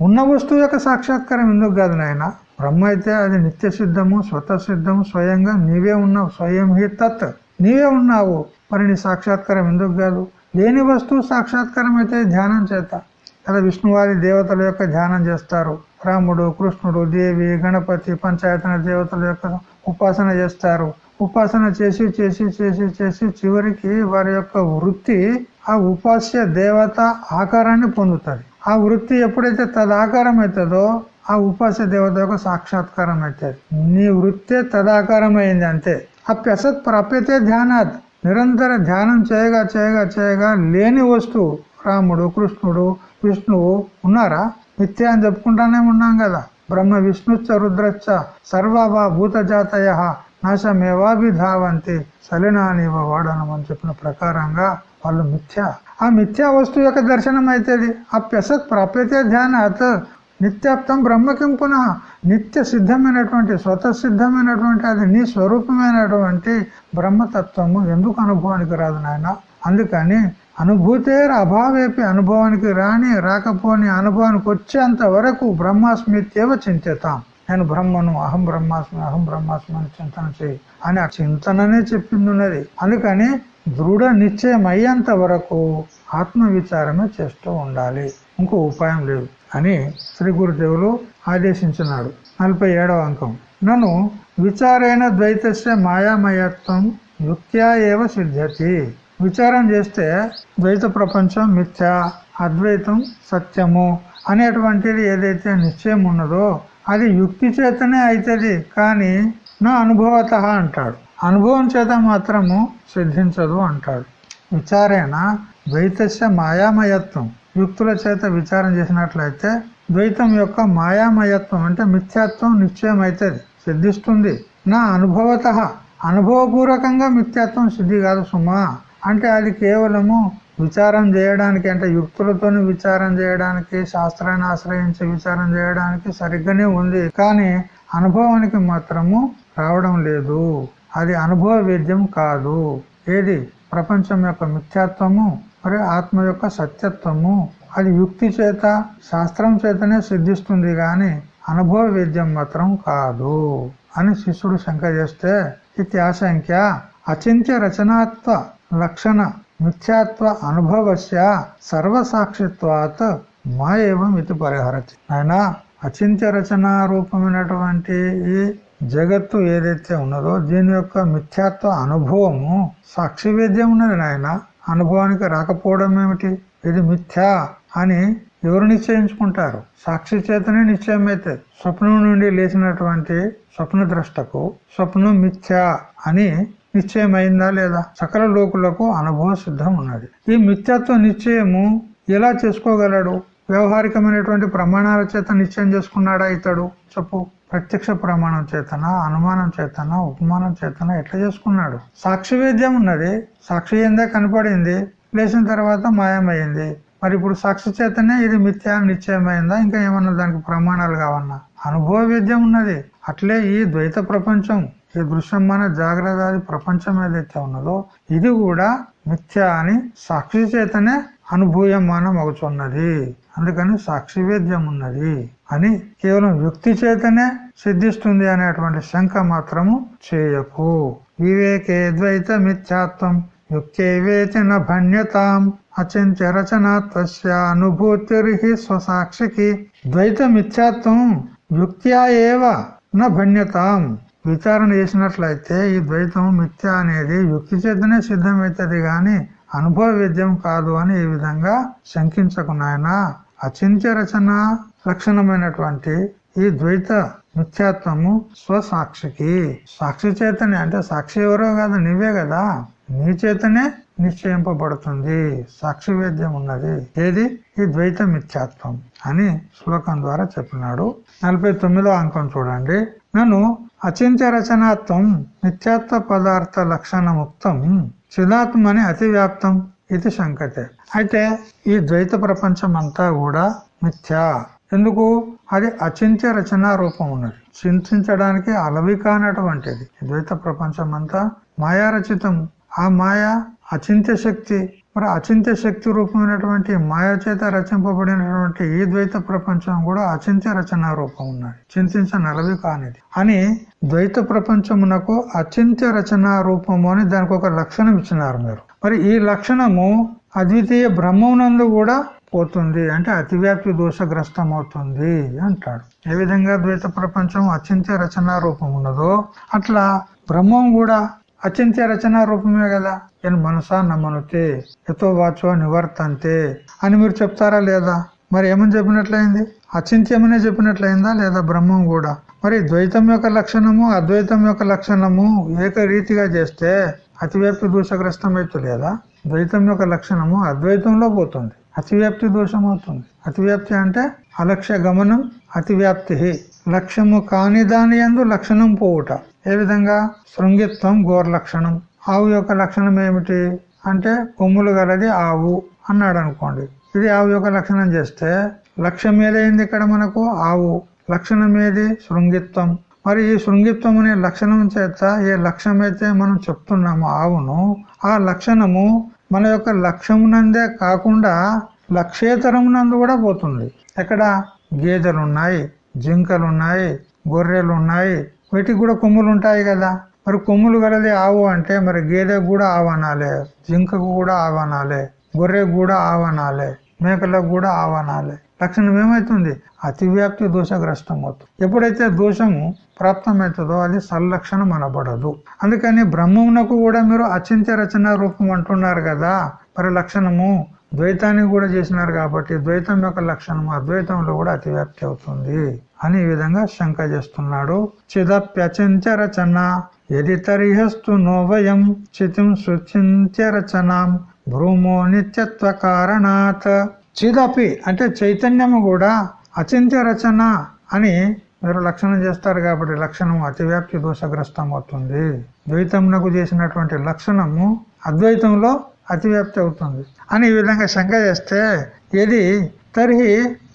ఉన్న వస్తువు యొక్క సాక్షాత్కారం ఎందుకు కాదు నాయన? బ్రహ్మ అయితే అది నిత్య సిద్ధము స్వత సిద్ధము స్వయంగా నీవే ఉన్నావు స్వయం హి తత్. నీవే ఉన్నావు. మరి నీ సాక్షాత్కారం ఎందుకు కాదు? లేని వస్తువు సాక్షాత్కారం అయితే ధ్యానం చేత. అలా విష్ణువారి దేవతల యొక్క ధ్యానం చేస్తారు. రాముడు కృష్ణుడు దేవి గణపతి పంచాయతన దేవతల యొక్క ఉపాసన చేస్తారు. ఉపాసన చేసి చేసి చేసి చేసి చివరికి వారి యొక్క వృత్తి ఆ ఉపాస్య దేవత ఆకారాన్ని పొందుతుంది. ఆ వృత్తి ఎప్పుడైతే తదాకారం అవుతుందో ఆ ఉపాస్య దేవత యొక్క సాక్షాత్కారం అవుతుంది. నీ వృత్తే తదాకారం అయింది అంతే. అప్యసత్ ప్రాప్యతే ధ్యానాత్. నిరంతర ధ్యానం చేయగా చేయగా చేయగా లేని వస్తువు రాముడు కృష్ణుడు విష్ణువు ఉన్నారా? నిత్య అని చెప్పుకుంటానే ఉన్నాం కదా. బ్రహ్మ విష్ణుచ్చ రుద్రచ్చ సర్వవా భూతజాతయ నాశమేవాభిధావంతి సలినానివ వాడనం అని చెప్పిన ప్రకారంగా వాళ్ళు మిథ్య. ఆ మిథ్యా వస్తువు యొక్క దర్శనం అవుతుంది ఆ పెసత్ ప్రాప్యతే ధ్యానాత్ నిత్యాప్తం బ్రహ్మకిం పునః నిత్య సిద్ధమైనటువంటి స్వత సిద్ధమైనటువంటి అది నీ స్వరూపమైనటువంటి బ్రహ్మతత్వము ఎందుకు అనుభవానికి రాదు నాయన? అందుకని అనుభూతేర అభావేపి అనుభవానికి రాని రాకపోని అనుభవానికి వచ్చేంత వరకు బ్రహ్మాస్మిత్యేవ చింతితాం. నేను బ్రహ్మను అహం బ్రహ్మాస్మి అహం బ్రహ్మాస్మి అని చింతన చేయి అని ఆ చింతననే చెప్పింది ఉన్నది. అందుకని దృఢ నిశ్చయం అయ్యేంత వరకు ఆత్మవిచారమే చేస్తూ ఉండాలి. ఇంకో ఉపాయం లేదు. అని శ్రీ గురుదేవులు ఆదేశించినాడు. నలభై ఏడవ అంకం. నన్ను విచారైన ద్వైతస్య మాయామయత్వం యుక్త్యా ఏవ సిద్ధ్యతి. విచారం చేస్తే ద్వైత ప్రపంచం మిథ్య అద్వైతం సత్యము అనేటువంటిది ఏదైతే నిశ్చయం ఉన్నదో అది యుక్తి చేతనే అవుతుంది కానీ నా అనుభవత అంటాడు. అనుభవం చేత మాత్రము సిద్ధించదు అంటాడు. విచారేణ ద్వైతస్య మాయామయత్వం. యుక్తుల చేత విచారం చేసినట్లయితే ద్వైతం యొక్క మాయామయత్వం అంటే మిథ్యాత్వం నిశ్చయం అవుతుంది సిద్ధిస్తుంది. నా అనుభవత అనుభవపూర్వకంగా మిథ్యాత్వం సిద్ధి కాదు సుమా. అంటే అది కేవలము విచారం చేయడానికి అంటే యుక్తులతోని విచారం చేయడానికి శాస్త్రాన్ని ఆశ్రయించి విచారం చేయడానికి సరిగ్గానే ఉంది. కానీ అనుభవానికి మాత్రము రావడం లేదు. అది అనుభవ వేద్యం కాదు. ఏది? ప్రపంచం యొక్క మిథ్యాత్వము. మరి ఆత్మ యొక్క సత్యత్వము అది యుక్తి చేత శాస్త్రం చేతనే సిద్ధిస్తుంది గాని అనుభవ వేద్యం మాత్రం కాదు అని శిష్యుడు శంక చేస్తే ఇత్యాశంఖ్య అచింత్య రచనాత్వ లక్షణ మిథ్యాత్వ అనుభవస్య సర్వసాక్షిత్వాత్ మా ఏవం ఇది పరిహరచి ఆయన అచింత్య రచన రూపమైనటువంటి ఈ జగత్తు ఏదైతే ఉన్నదో దీని యొక్క మిథ్యాత్వ అనుభవము సాక్షి వేద్యం ఉన్నది నాయన. అనుభవానికి రాకపోవడం ఏమిటి? ఇది మిథ్యా అని ఎవరు నిశ్చయించుకుంటారు? సాక్షి చేతనే నిశ్చయం అయితే స్వప్నం నుండి లేచినటువంటి స్వప్న ద్రష్టకు స్వప్నం మిథ్యా అని నిశ్చయమైందా లేదా? సకల లోకులకు అనుభవ సిద్ధం ఉన్నది. ఈ మిథ్యాత్వ నిశ్చయము ఎలా చేసుకోగలడు? వ్యవహారికమైనటువంటి ప్రమాణాల చేత నిశ్చయం చేసుకున్నాడా ఇతడు? చెప్పు. ప్రత్యక్ష ప్రమాణం చేతన? అనుమానం చేతన? ఉపమానం చేతన? ఎట్లా చేసుకున్నాడు? సాక్షి వేద్యం ఉన్నది. సాక్షి ఏందే కనపడింది. లేచిన తర్వాత మాయమైంది. మరి ఇప్పుడు సాక్షి చేతనే ఇది మిథ్యా నిశ్చయమైందా? ఇంకా ఏమన్నా దానికి ప్రమాణాలు కావన్నా? అనుభవ వేద్యం ఉన్నది. అట్లే ఈ ద్వైత ప్రపంచం ఈ దృశ్యమాన జాగ్రత్త ప్రపంచం ఏదైతే ఉన్నదో ఇది కూడా మిథ్య అని సాక్షి చేతనే అనుభూయమానం అవుతున్నది అందుకని సాక్షివేద్యం ఉన్నది అని కేవలం వ్యక్తి చేతనే సిద్ధిస్తుంది అనేటువంటి శంక మాత్రము చేయకు. వివేకే ద్వైత మిథ్యాత్వం యుక్తేవేతి భణ్యతాం అచింత్య రచనాత్వస్య అనుభూతిర్హి స్వసాక్షికి. ద్వైత మిథ్యాత్వం యుక్త్యా ఏవ భణ్యతాం విచారణ చేసినట్లయితే ఈ ద్వైతం మిథ్య అనేది యుక్తి చేతనే సిద్ధమవుతుంది గాని అనుభవ విద్యం కాదు అని ఈ విధంగా శంకించకు నాయన. అచింత్య రచన లక్షణమైనటువంటి ఈ ద్వైత మిథ్యాత్వము స్వసాక్షికి. సాక్షి చేతనే అంటే సాక్షి ఎవరో కాదు నీవే కదా. నీ చేతనే నిశ్చయింపబడుతుంది. సాక్షి వేద్యం ఉన్నది. ఏది? ఈ ద్వైత మిథ్యాత్వం అని శ్లోకం ద్వారా చెప్పినాడు. నలభై తొమ్మిదో అంకం చూడండి. నన్ను అచింత్య రచనాత్వం మిథ్యాత్వ పదార్థ లక్షణముక్తం చిదాత్మని అతివ్యాప్తం ఇది శంకతే అయితే ఈ ద్వైత ప్రపంచం అంతా కూడా మిథ్యా. ఎందుకు? అది అచింత్య రచనా రూపం ఉన్నది చింతించడానికి అలవి కానటువంటిది. ద్వైత ప్రపంచం అంతా మాయారచితం. ఆ మాయ అచింత్య శక్తి మరి అచింత్య శక్తి రూపమైనటువంటి మాయా చేత రచింపబడినటువంటి ఈ ద్వైత ప్రపంచం కూడా అచింత్య రచన రూపం ఉన్నది. చింతించనలవి కానిది. అని ద్వైత ప్రపంచమునకు అచింత్య రచన రూపము అని దానికి ఒక లక్షణం ఇచ్చినారు మీరు. మరి ఈ లక్షణము అద్వితీయ బ్రహ్మనందు కూడా పోతుంది. అంటే అతివ్యాప్తి దోషగ్రస్తం అవుతుంది అంటాడు. ఏ విధంగా ద్వైత ప్రపంచం అచింత్య రచన రూపం ఉన్నదో అట్లా బ్రహ్మం కూడా అచింత్య రచన రూపమే కదా నేను మనసా నమ్మనుతే ఎతో వాచో నివర్తంతే అని మీరు చెప్తారా లేదా? మరి ఏమని చెప్పినట్లయింది? అచింత్యమనే చెప్పినట్లయిందా లేదా బ్రహ్మం కూడా? మరి ద్వైతం యొక్క లక్షణము అద్వైతం యొక్క లక్షణము ఏకరీతిగా చేస్తే అతివ్యాప్తి దోషగ్రస్తం అయితే లేదా? ద్వైతం యొక్క లక్షణము అద్వైతంలో పోతుంది అతివ్యాప్తి దోషం అవుతుంది అతివ్యాప్తి అంటే అలక్ష్య గమనం అతివ్యాప్తి లక్ష్యము కాని దాని ఎందు లక్షణం పోవుట. ఏ విధంగా? శృంగిత్వం గోర్ లక్షణం ఆవు యొక్క లక్షణం ఏమిటి? అంటే కొమ్ములు గలది ఆవు అన్నాడు అనుకోండి ఇది ఆవు యొక్క లక్షణం చేస్తే లక్ష్యం ఏదైంది ఇక్కడ మనకు? ఆవు. లక్షణం ఏది? శృంగిత్వం. మరి ఈ శృంగిత్వం అనే లక్షణం చేత ఏ లక్ష్యం అయితే మనం చెప్తున్నాము ఆవును ఆ లక్షణము మన యొక్క లక్ష్యమునందే కాకుండా లక్ష్యేతరమునందు కూడా పోతుంది. ఎక్కడ? గేదెలున్నాయి జింకలున్నాయి గొర్రెలున్నాయి వీటికి కూడా కొమ్ములు ఉంటాయి కదా. మరి కొమ్ములు గలది ఆవు అంటే మరి గేదెకు కూడా ఆవనాలే జింకకు కూడా ఆవనాలే గొర్రెకు కూడా ఆవనాలే మేకలకు కూడా ఆవనాలే లక్షణం ఏమవుతుంది అతివ్యాప్తి దోషగ్రస్తం అవుతుంది ఎప్పుడైతే దోషము ప్రాప్తమవుతుందో అది సల్లక్షణం అనబడదు. అందుకని బ్రహ్మమునకు కూడా మీరు అచింత్య రచన రూపం అంటున్నారు కదా. మరి లక్షణము ద్వైతాన్ని కూడా చేసినారు కాబట్టి ద్వైతం యొక్క లక్షణము అద్వైతంలో కూడా అతివ్యాప్తి అవుతుంది. అని విధంగా శంక చేస్తున్నాడు. చిదప్యచింత్యరచన ఎది తరిహస్తు నోవయం చితిం సుచింత్యరచనాం భ్రూమో నిత్యత్వ కారణాత్ చిదపి అంటే చైతన్యము కూడా అచింత్య రచన అని మీరు లక్షణం చేస్తారు కాబట్టి లక్షణం అతివ్యాప్తి దోషగ్రస్తం అవుతుంది ద్వైతమునకు చేసినటువంటి లక్షణము అద్వైతంలో అతివ్యాప్తి అవుతుంది. అని ఈ విధంగా శంక చేస్తే ఇది తరిహి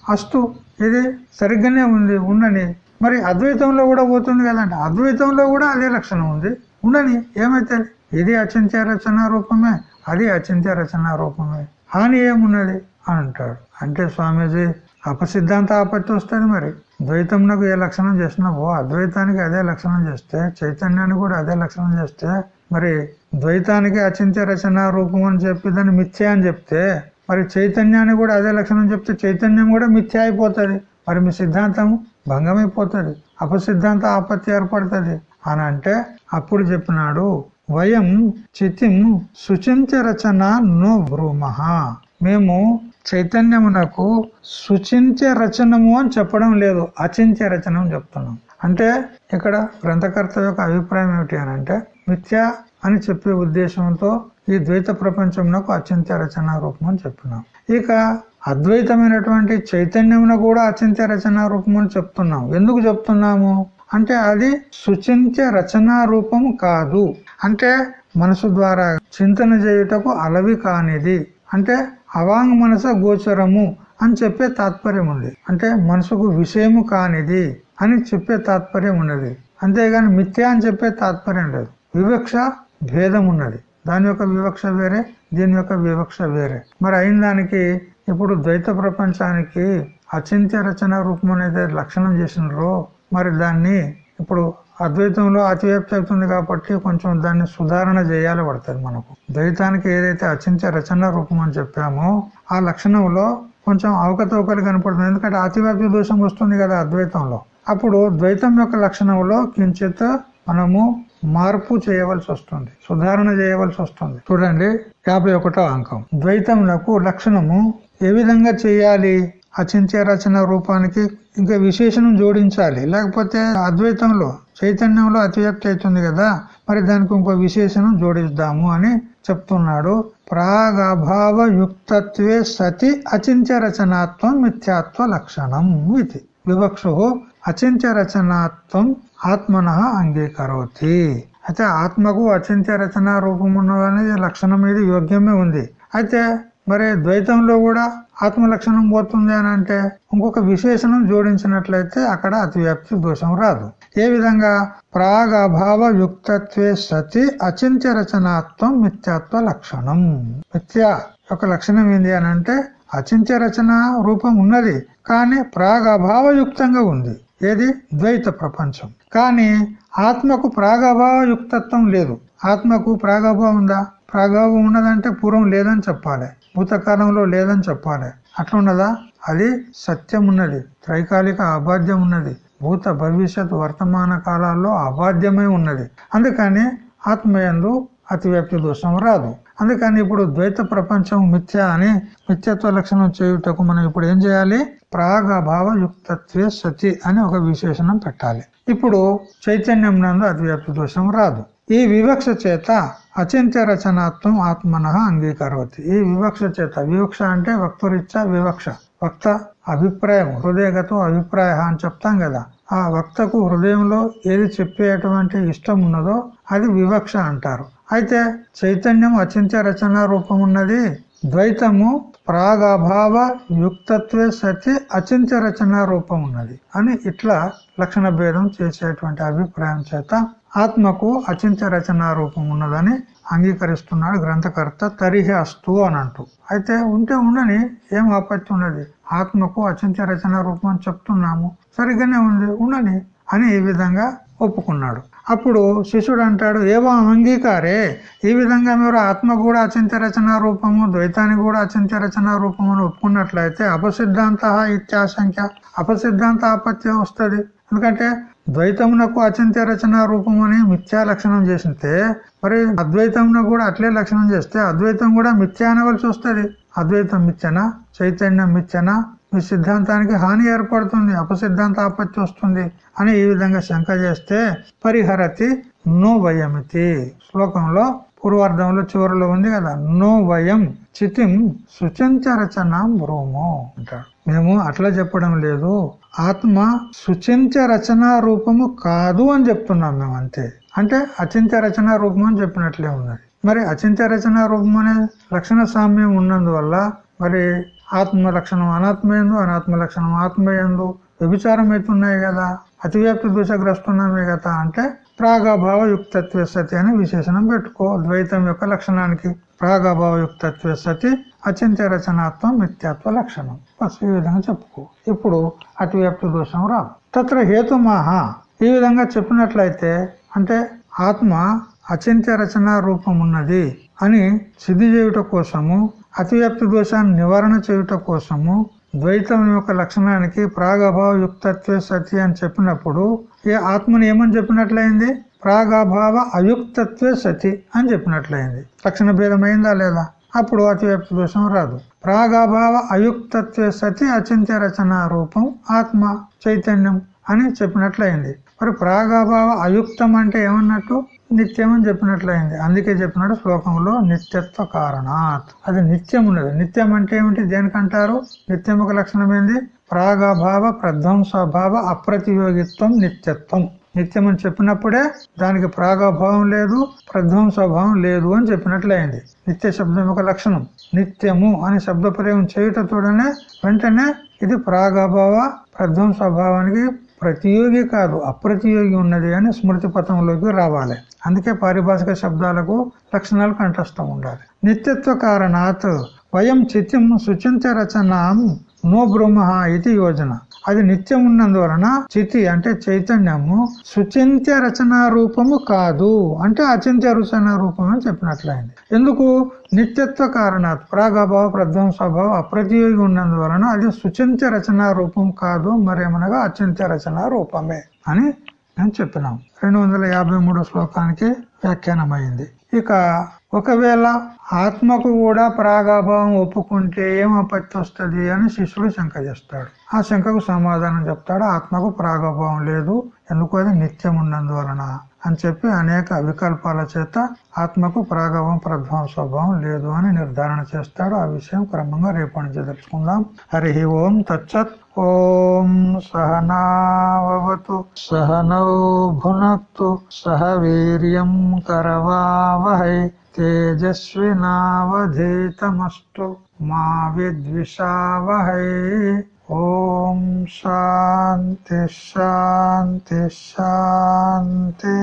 అస్తు ఇది సరిగ్గానే ఉంది ఉండని. మరి అద్వైతంలో కూడా పోతుంది కదండి. అద్వైతంలో కూడా అదే లక్షణం ఉంది. ఉండని ఏమైతే? ఇది అచింత్య రచన రూపమే అది అచింత్య రచన రూపమే. హాని ఏమున్నది? అని అంటాడు. అంటే స్వామీజీ అపసిద్ధాంత ఆపత్తి వస్తుంది మరి. ద్వైతం నాకు ఏ లక్షణం చేసినావో అద్వైతానికి అదే లక్షణం చేస్తే చైతన్యాన్ని కూడా అదే లక్షణం చేస్తే మరి ద్వైతానికి అచింత్య రచన రూపం అని చెప్పి దాన్ని మిథ్య అని చెప్తే మరి చైతన్యాన్ని కూడా అదే లక్షణం చెప్తే చైతన్యం కూడా మిథ్య అయిపోతుంది. మరి మీ సిద్ధాంతం భంగమైపోతుంది. అపసిద్ధాంత ఆపత్తి ఏర్పడుతుంది. అని అంటే అప్పుడు చెప్పినాడు వయం చితిం సుచింత్య రచన నో భ్రూమహ. మేము చైతన్యమునకు సుచింత్య రచనము అని చెప్పడం లేదు అచింత్య రచనం చెప్తున్నాం. అంటే ఇక్కడ గ్రంథకర్త యొక్క అభిప్రాయం ఏమిటి అని అంటే మిథ్య అని చెప్పే ఉద్దేశంతో ఈ ద్వైత ప్రపంచంనకు అచింత్య రచన రూపం అని చెప్పినాం ఇక అద్వైతమైనటువంటి చైతన్యమున కూడా అచింత్య రచన రూపం అని చెప్తున్నాం. ఎందుకు చెప్తున్నాము? అంటే అది సుచింత్య రచనా రూపం కాదు. అంటే మనసు ద్వారా చింతన చేయుటకు అలవి కానిది. అంటే అవాంగ్ మనస గోచరము అని చెప్పే తాత్పర్యం ఉంది. అంటే మనసుకు విషయము కానిది అని చెప్పే తాత్పర్యం ఉన్నది. అంతేగాని మిథ్య అని చెప్పే తాత్పర్యం లేదు. వివక్ష భేదం ఉన్నది దాని యొక్క వివక్ష వేరే దీని యొక్క వివక్ష వేరే. మరి అయిన దానికి ఇప్పుడు ద్వైత ప్రపంచానికి అచింత్య రచన రూపం అనేది లక్షణం చేసినారో మరి దాన్ని ఇప్పుడు అద్వైతంలో అతివ్యాప్తి అవుతుంది కాబట్టి కొంచెం దాన్ని సుధారణ చేయాలి పడుతుంది మనకు. ద్వైతానికి ఏదైతే అచింత్య రచన రూపం అని చెప్పామో ఆ లక్షణంలో కొంచెం అవకతవకలు కనపడుతుంది. ఎందుకంటే అతివ్యాప్తి దోషం వస్తుంది కదా అద్వైతంలో. అప్పుడు ద్వైతం యొక్క లక్షణంలో కించిత్ మనము మార్పు చేయవలసి వస్తుంది సుధారణ చేయవలసి వస్తుంది. చూడండి యాభై ఒకటో అంకం. ద్వైతమునకు లక్షణము ఏ విధంగా చేయాలి? అచింత్య రచన రూపానికి ఇంకా విశేషణం జోడించాలి. లేకపోతే అద్వైతంలో చైతన్యంలో అతివ్యక్తి అవుతుంది కదా మరి దానికి ఇంకో విశేషణం జోడిద్దాము అని చెప్తున్నాడు. ప్రాగభావ యుక్తత్వే సతి అచింత్య రచనాత్వం మిథ్యాత్వ లక్షణం ఇది. వివక్షు అచింత్య రచనాత్వం ఆత్మన అంగీకరోతి. అయితే ఆత్మకు అచింత్య రచన రూపం ఉన్నదనేది లక్షణం ఇది యోగ్యమే ఉంది. అయితే మరి ద్వైతంలో కూడా ఆత్మ లక్షణం పోతుంది అని అంటే ఇంకొక విశేషణం జోడించినట్లయితే అక్కడ అతివ్యాప్తి దోషం రాదు. ఏ విధంగా? ప్రాగ్ అభావ యుక్తత్వే సతి అచింత్య రచనాత్వం మిథ్యాత్వ లక్షణం. మిథ్య యొక్క లక్షణం ఏంది అని అంటే అచింత్య రచన రూపం ఉన్నది కానీ ప్రాగ్ అభావయుక్తంగా ఉంది. ఏది? ద్వైత ప్రపంచం. కానీ ఆత్మకు ప్రాగభావ యుక్తత్వం లేదు. ఆత్మకు ప్రాగభావం ఉందా? ప్రాగభావం ఉన్నదంటే పూర్వం లేదని చెప్పాలి. భూతకాలంలో లేదని చెప్పాలి. అట్లున్నదా అది సత్యం ఉన్నది త్రైకాలిక అబాధ్యం ఉన్నది భూత భవిష్యత్ వర్తమాన కాలాల్లో అబాధ్యమై ఉన్నది. అందుకని ఆత్మయందు అతివ్యాప్తి దోషం రాదు. అందుకని ఇప్పుడు ద్వైత ప్రపంచం మిథ్య అని మిథ్యత్వ లక్షణం చేయుటకు మనం ఇప్పుడు ఏం చేయాలి? ప్రాగభావ యుక్తత్వే సతి అని ఒక విశేషణం పెట్టాలి. ఇప్పుడు చైతన్యం నందు అద్వ్యాప్తి దోషం రాదు. ఈ వివక్ష చేత అచింత్య రచనాత్వం ఆత్మన అంగీకరవతి ఈ వివక్ష చేత వివక్ష అంటే వక్తురిచ్చ వివక్ష. వక్త అభిప్రాయం హృదయగతం అభిప్రాయ అని చెప్తాం కదా. ఆ వక్తకు హృదయంలో ఏది చెప్పేటువంటి ఇష్టం ఉన్నదో అది వివక్ష అంటారు. అయితే చైతన్యం అచింత్య రచన రూపం ఉన్నది ద్వైతము ప్రాగభావ యుక్తత్వే సతి అచింత్య రచన రూపం ఉన్నది అని ఇట్లా లక్షణ భేదం చేసేటువంటి అభిప్రాయం చేత ఆత్మకు అచింత్య రచన రూపం ఉన్నదని అంగీకరిస్తున్నాడు గ్రంథకర్త తరిహి అస్తు అని అంటూ. అయితే ఉంటే ఉండని ఏం ఆపత్తి ఉన్నది? ఆత్మకు అచింత్య రచన రూపం చెప్తున్నాము. సరిగ్గానే ఉంది ఉండని అని ఈ విధంగా ఒప్పుకున్నాడు. అప్పుడు శిష్యుడు అంటాడు ఏవో అంగీకారే ఈ విధంగా మీరు ఆత్మ కూడా అచింత్య రచన రూపము ద్వైతాన్ని కూడా అచింత్య రచన రూపము అని ఒప్పుకున్నట్లయితే అపసిద్ధాంత ఇత్యాశంఖ్య అపసిద్ధాంత ఆపత్యం వస్తుంది. ఎందుకంటే ద్వైతమునకు అచింత్య రచన రూపం అని మిథ్యా లక్షణం చేసితే మరి అద్వైతంలో కూడా అట్లే లక్షణం చేస్తే అద్వైతం కూడా మిథ్యా అనవలసి వస్తుంది. అద్వైతం మిథ్యనా చైతన్యం మిథ్యనా మీ సిద్ధాంతానికి హాని ఏర్పడుతుంది అపసిద్ధాంత ఆపత్తి వస్తుంది అని ఈ విధంగా శంక చేస్తే పరిహరతి నో వయమితి. శ్లోకంలో పూర్వార్ధంలో చివరిలో ఉంది కదా నో వయం చితిం సుచింత రచన బ్రూమో అంటాడు మేము అట్లా చెప్పడం లేదు. ఆత్మ సుచింత రచన రూపము కాదు అని చెప్తున్నాం మేము అంతే. అంటే అచింత్య రచన రూపం అని చెప్పినట్లే ఉన్నది. మరి అచింత్య రచన రూపం అనే లక్షణ సామ్యం ఉన్నందువల్ల మరి ఆత్మ లక్షణం అనాత్మయందు అనాత్మ లక్షణం ఆత్మయందు వ్యభిచారం అవుతున్నాయి కదా? అతివ్యాప్తి దూషగ్రస్తున్నామే కదా అంటే ప్రాగాభావ యుక్తత్వ సతి అని విశేషణం పెట్టుకో. ద్వైతం యొక్క లక్షణానికి ప్రాగాభావ యుక్తత్వ సతి అచింత్య రచనాత్వం మిథ్యాత్వ లక్షణం. బస్ ఈ విధంగా చెప్పుకో. ఇప్పుడు అతివ్యాప్తి దోషం రాదు తత్ర హేతుమాహ. ఈ విధంగా చెప్పినట్లయితే అంటే ఆత్మ అచింత్య రచన రూపం ఉన్నది అని సిద్ధి చేయుట కోసము అతివ్యాప్తి దోషాన్ని నివారణ చేయుట కోసము ద్వైతం యొక్క లక్షణానికి ప్రాగభావ యుక్తత్వే సతి అని చెప్పినప్పుడు ఏ ఆత్మని ఏమని చెప్పినట్లయింది? ప్రాగభావ అయుక్తత్వే సతి అని చెప్పినట్లయింది. లక్షణ భేదమైందా లేదా? అప్పుడు అతివ్యాప్తి దోషం రాదు. ప్రాగభావ అయుక్తత్వే సతి అచింత్య రచన రూపం ఆత్మ చైతన్యం అని చెప్పినట్లయింది. మరి ప్రాగభావ అయుక్తం అంటే ఏమన్నట్టు? నిత్యం అని చెప్పినట్లయింది. అందుకే చెప్పినట్టు శ్లోకంలో నిత్యత్వ కారణాత్. అది నిత్యం ఉన్నది. నిత్యం అంటే ఏమిటి? దేనికంటారు? నిత్యం ఒక లక్షణం ఏంది? ప్రాగభావ ప్రధ్వంసభావ అప్రతియోగిత్వం నిత్యత్వం. నిత్యం అని చెప్పినప్పుడే దానికి ప్రాగభావం లేదు ప్రధ్వంసభావం లేదు అని చెప్పినట్లయింది. నిత్య శబ్దం యొక్క లక్షణం. నిత్యము అని శబ్ద ప్రయోగం చేయుటతోడనే వెంటనే ఇది ప్రాగభావ ప్రధ్వంసభావానికి ప్రతియోగి కాదు అప్రతియోగి ఉన్నది అని స్మృతి పథంలోకి రావాలి. అందుకే పారిభాషిక శబ్దాలకు లక్షణాలు కంఠస్థం ఉండాలి. నిత్యత్వ కారణాత్ వయం చిత్యం సుచింత రచనాం నో బ్రహ్మ ఇది యోజన. అది నిత్యం ఉన్నందువలన చితి అంటే చైతన్యము సుచింత్య రచన రూపము కాదు. అంటే అచింత్య రచన రూపం అని చెప్పినట్లయింది. ఎందుకు? నిత్యత్వ కారణాత్ ప్రాగభావ ప్రధ్వంసభావ అప్రతియోగి ఉన్నందువలన అది సుచింత్య రచన రూపం కాదు మరేమనగా అచింత్య రచన రూపమే అని నేను చెప్పినాం. రెండు వందల యాభై మూడో శ్లోకానికి వ్యాఖ్యానమైంది. ఇక ఒకవేళ ఆత్మకు కూడా ప్రాగాభావం ఒప్పుకుంటే ఏం ఆపత్తి వస్తుంది అని శిష్యుడు శంక చేస్తాడు. ఆ శంకకు సమాధానం చెప్తాడు ఆత్మకు ప్రాగభావం లేదు ఎందుకు అది నిత్యం ఉన్నందువలన అని చెప్పి అనేక వికల్పాల చేత ఆత్మకు ప్రాగవం ప్రధ్వం స్వభావం లేదు అని నిర్ధారణ చేస్తాడు. ఆ విషయం క్రమంగా రేపటి నుంచి తెలుసుకుందాం. హరి ఓం తచ్చత్. ఓం సహనావతు. సహనౌ భునక్తు. సహ వీర్యం కరవావహై. తేజస్వినావధీతమస్తు మా విద్విషావహై. ఓం శాంతి శాంతి శాంతి.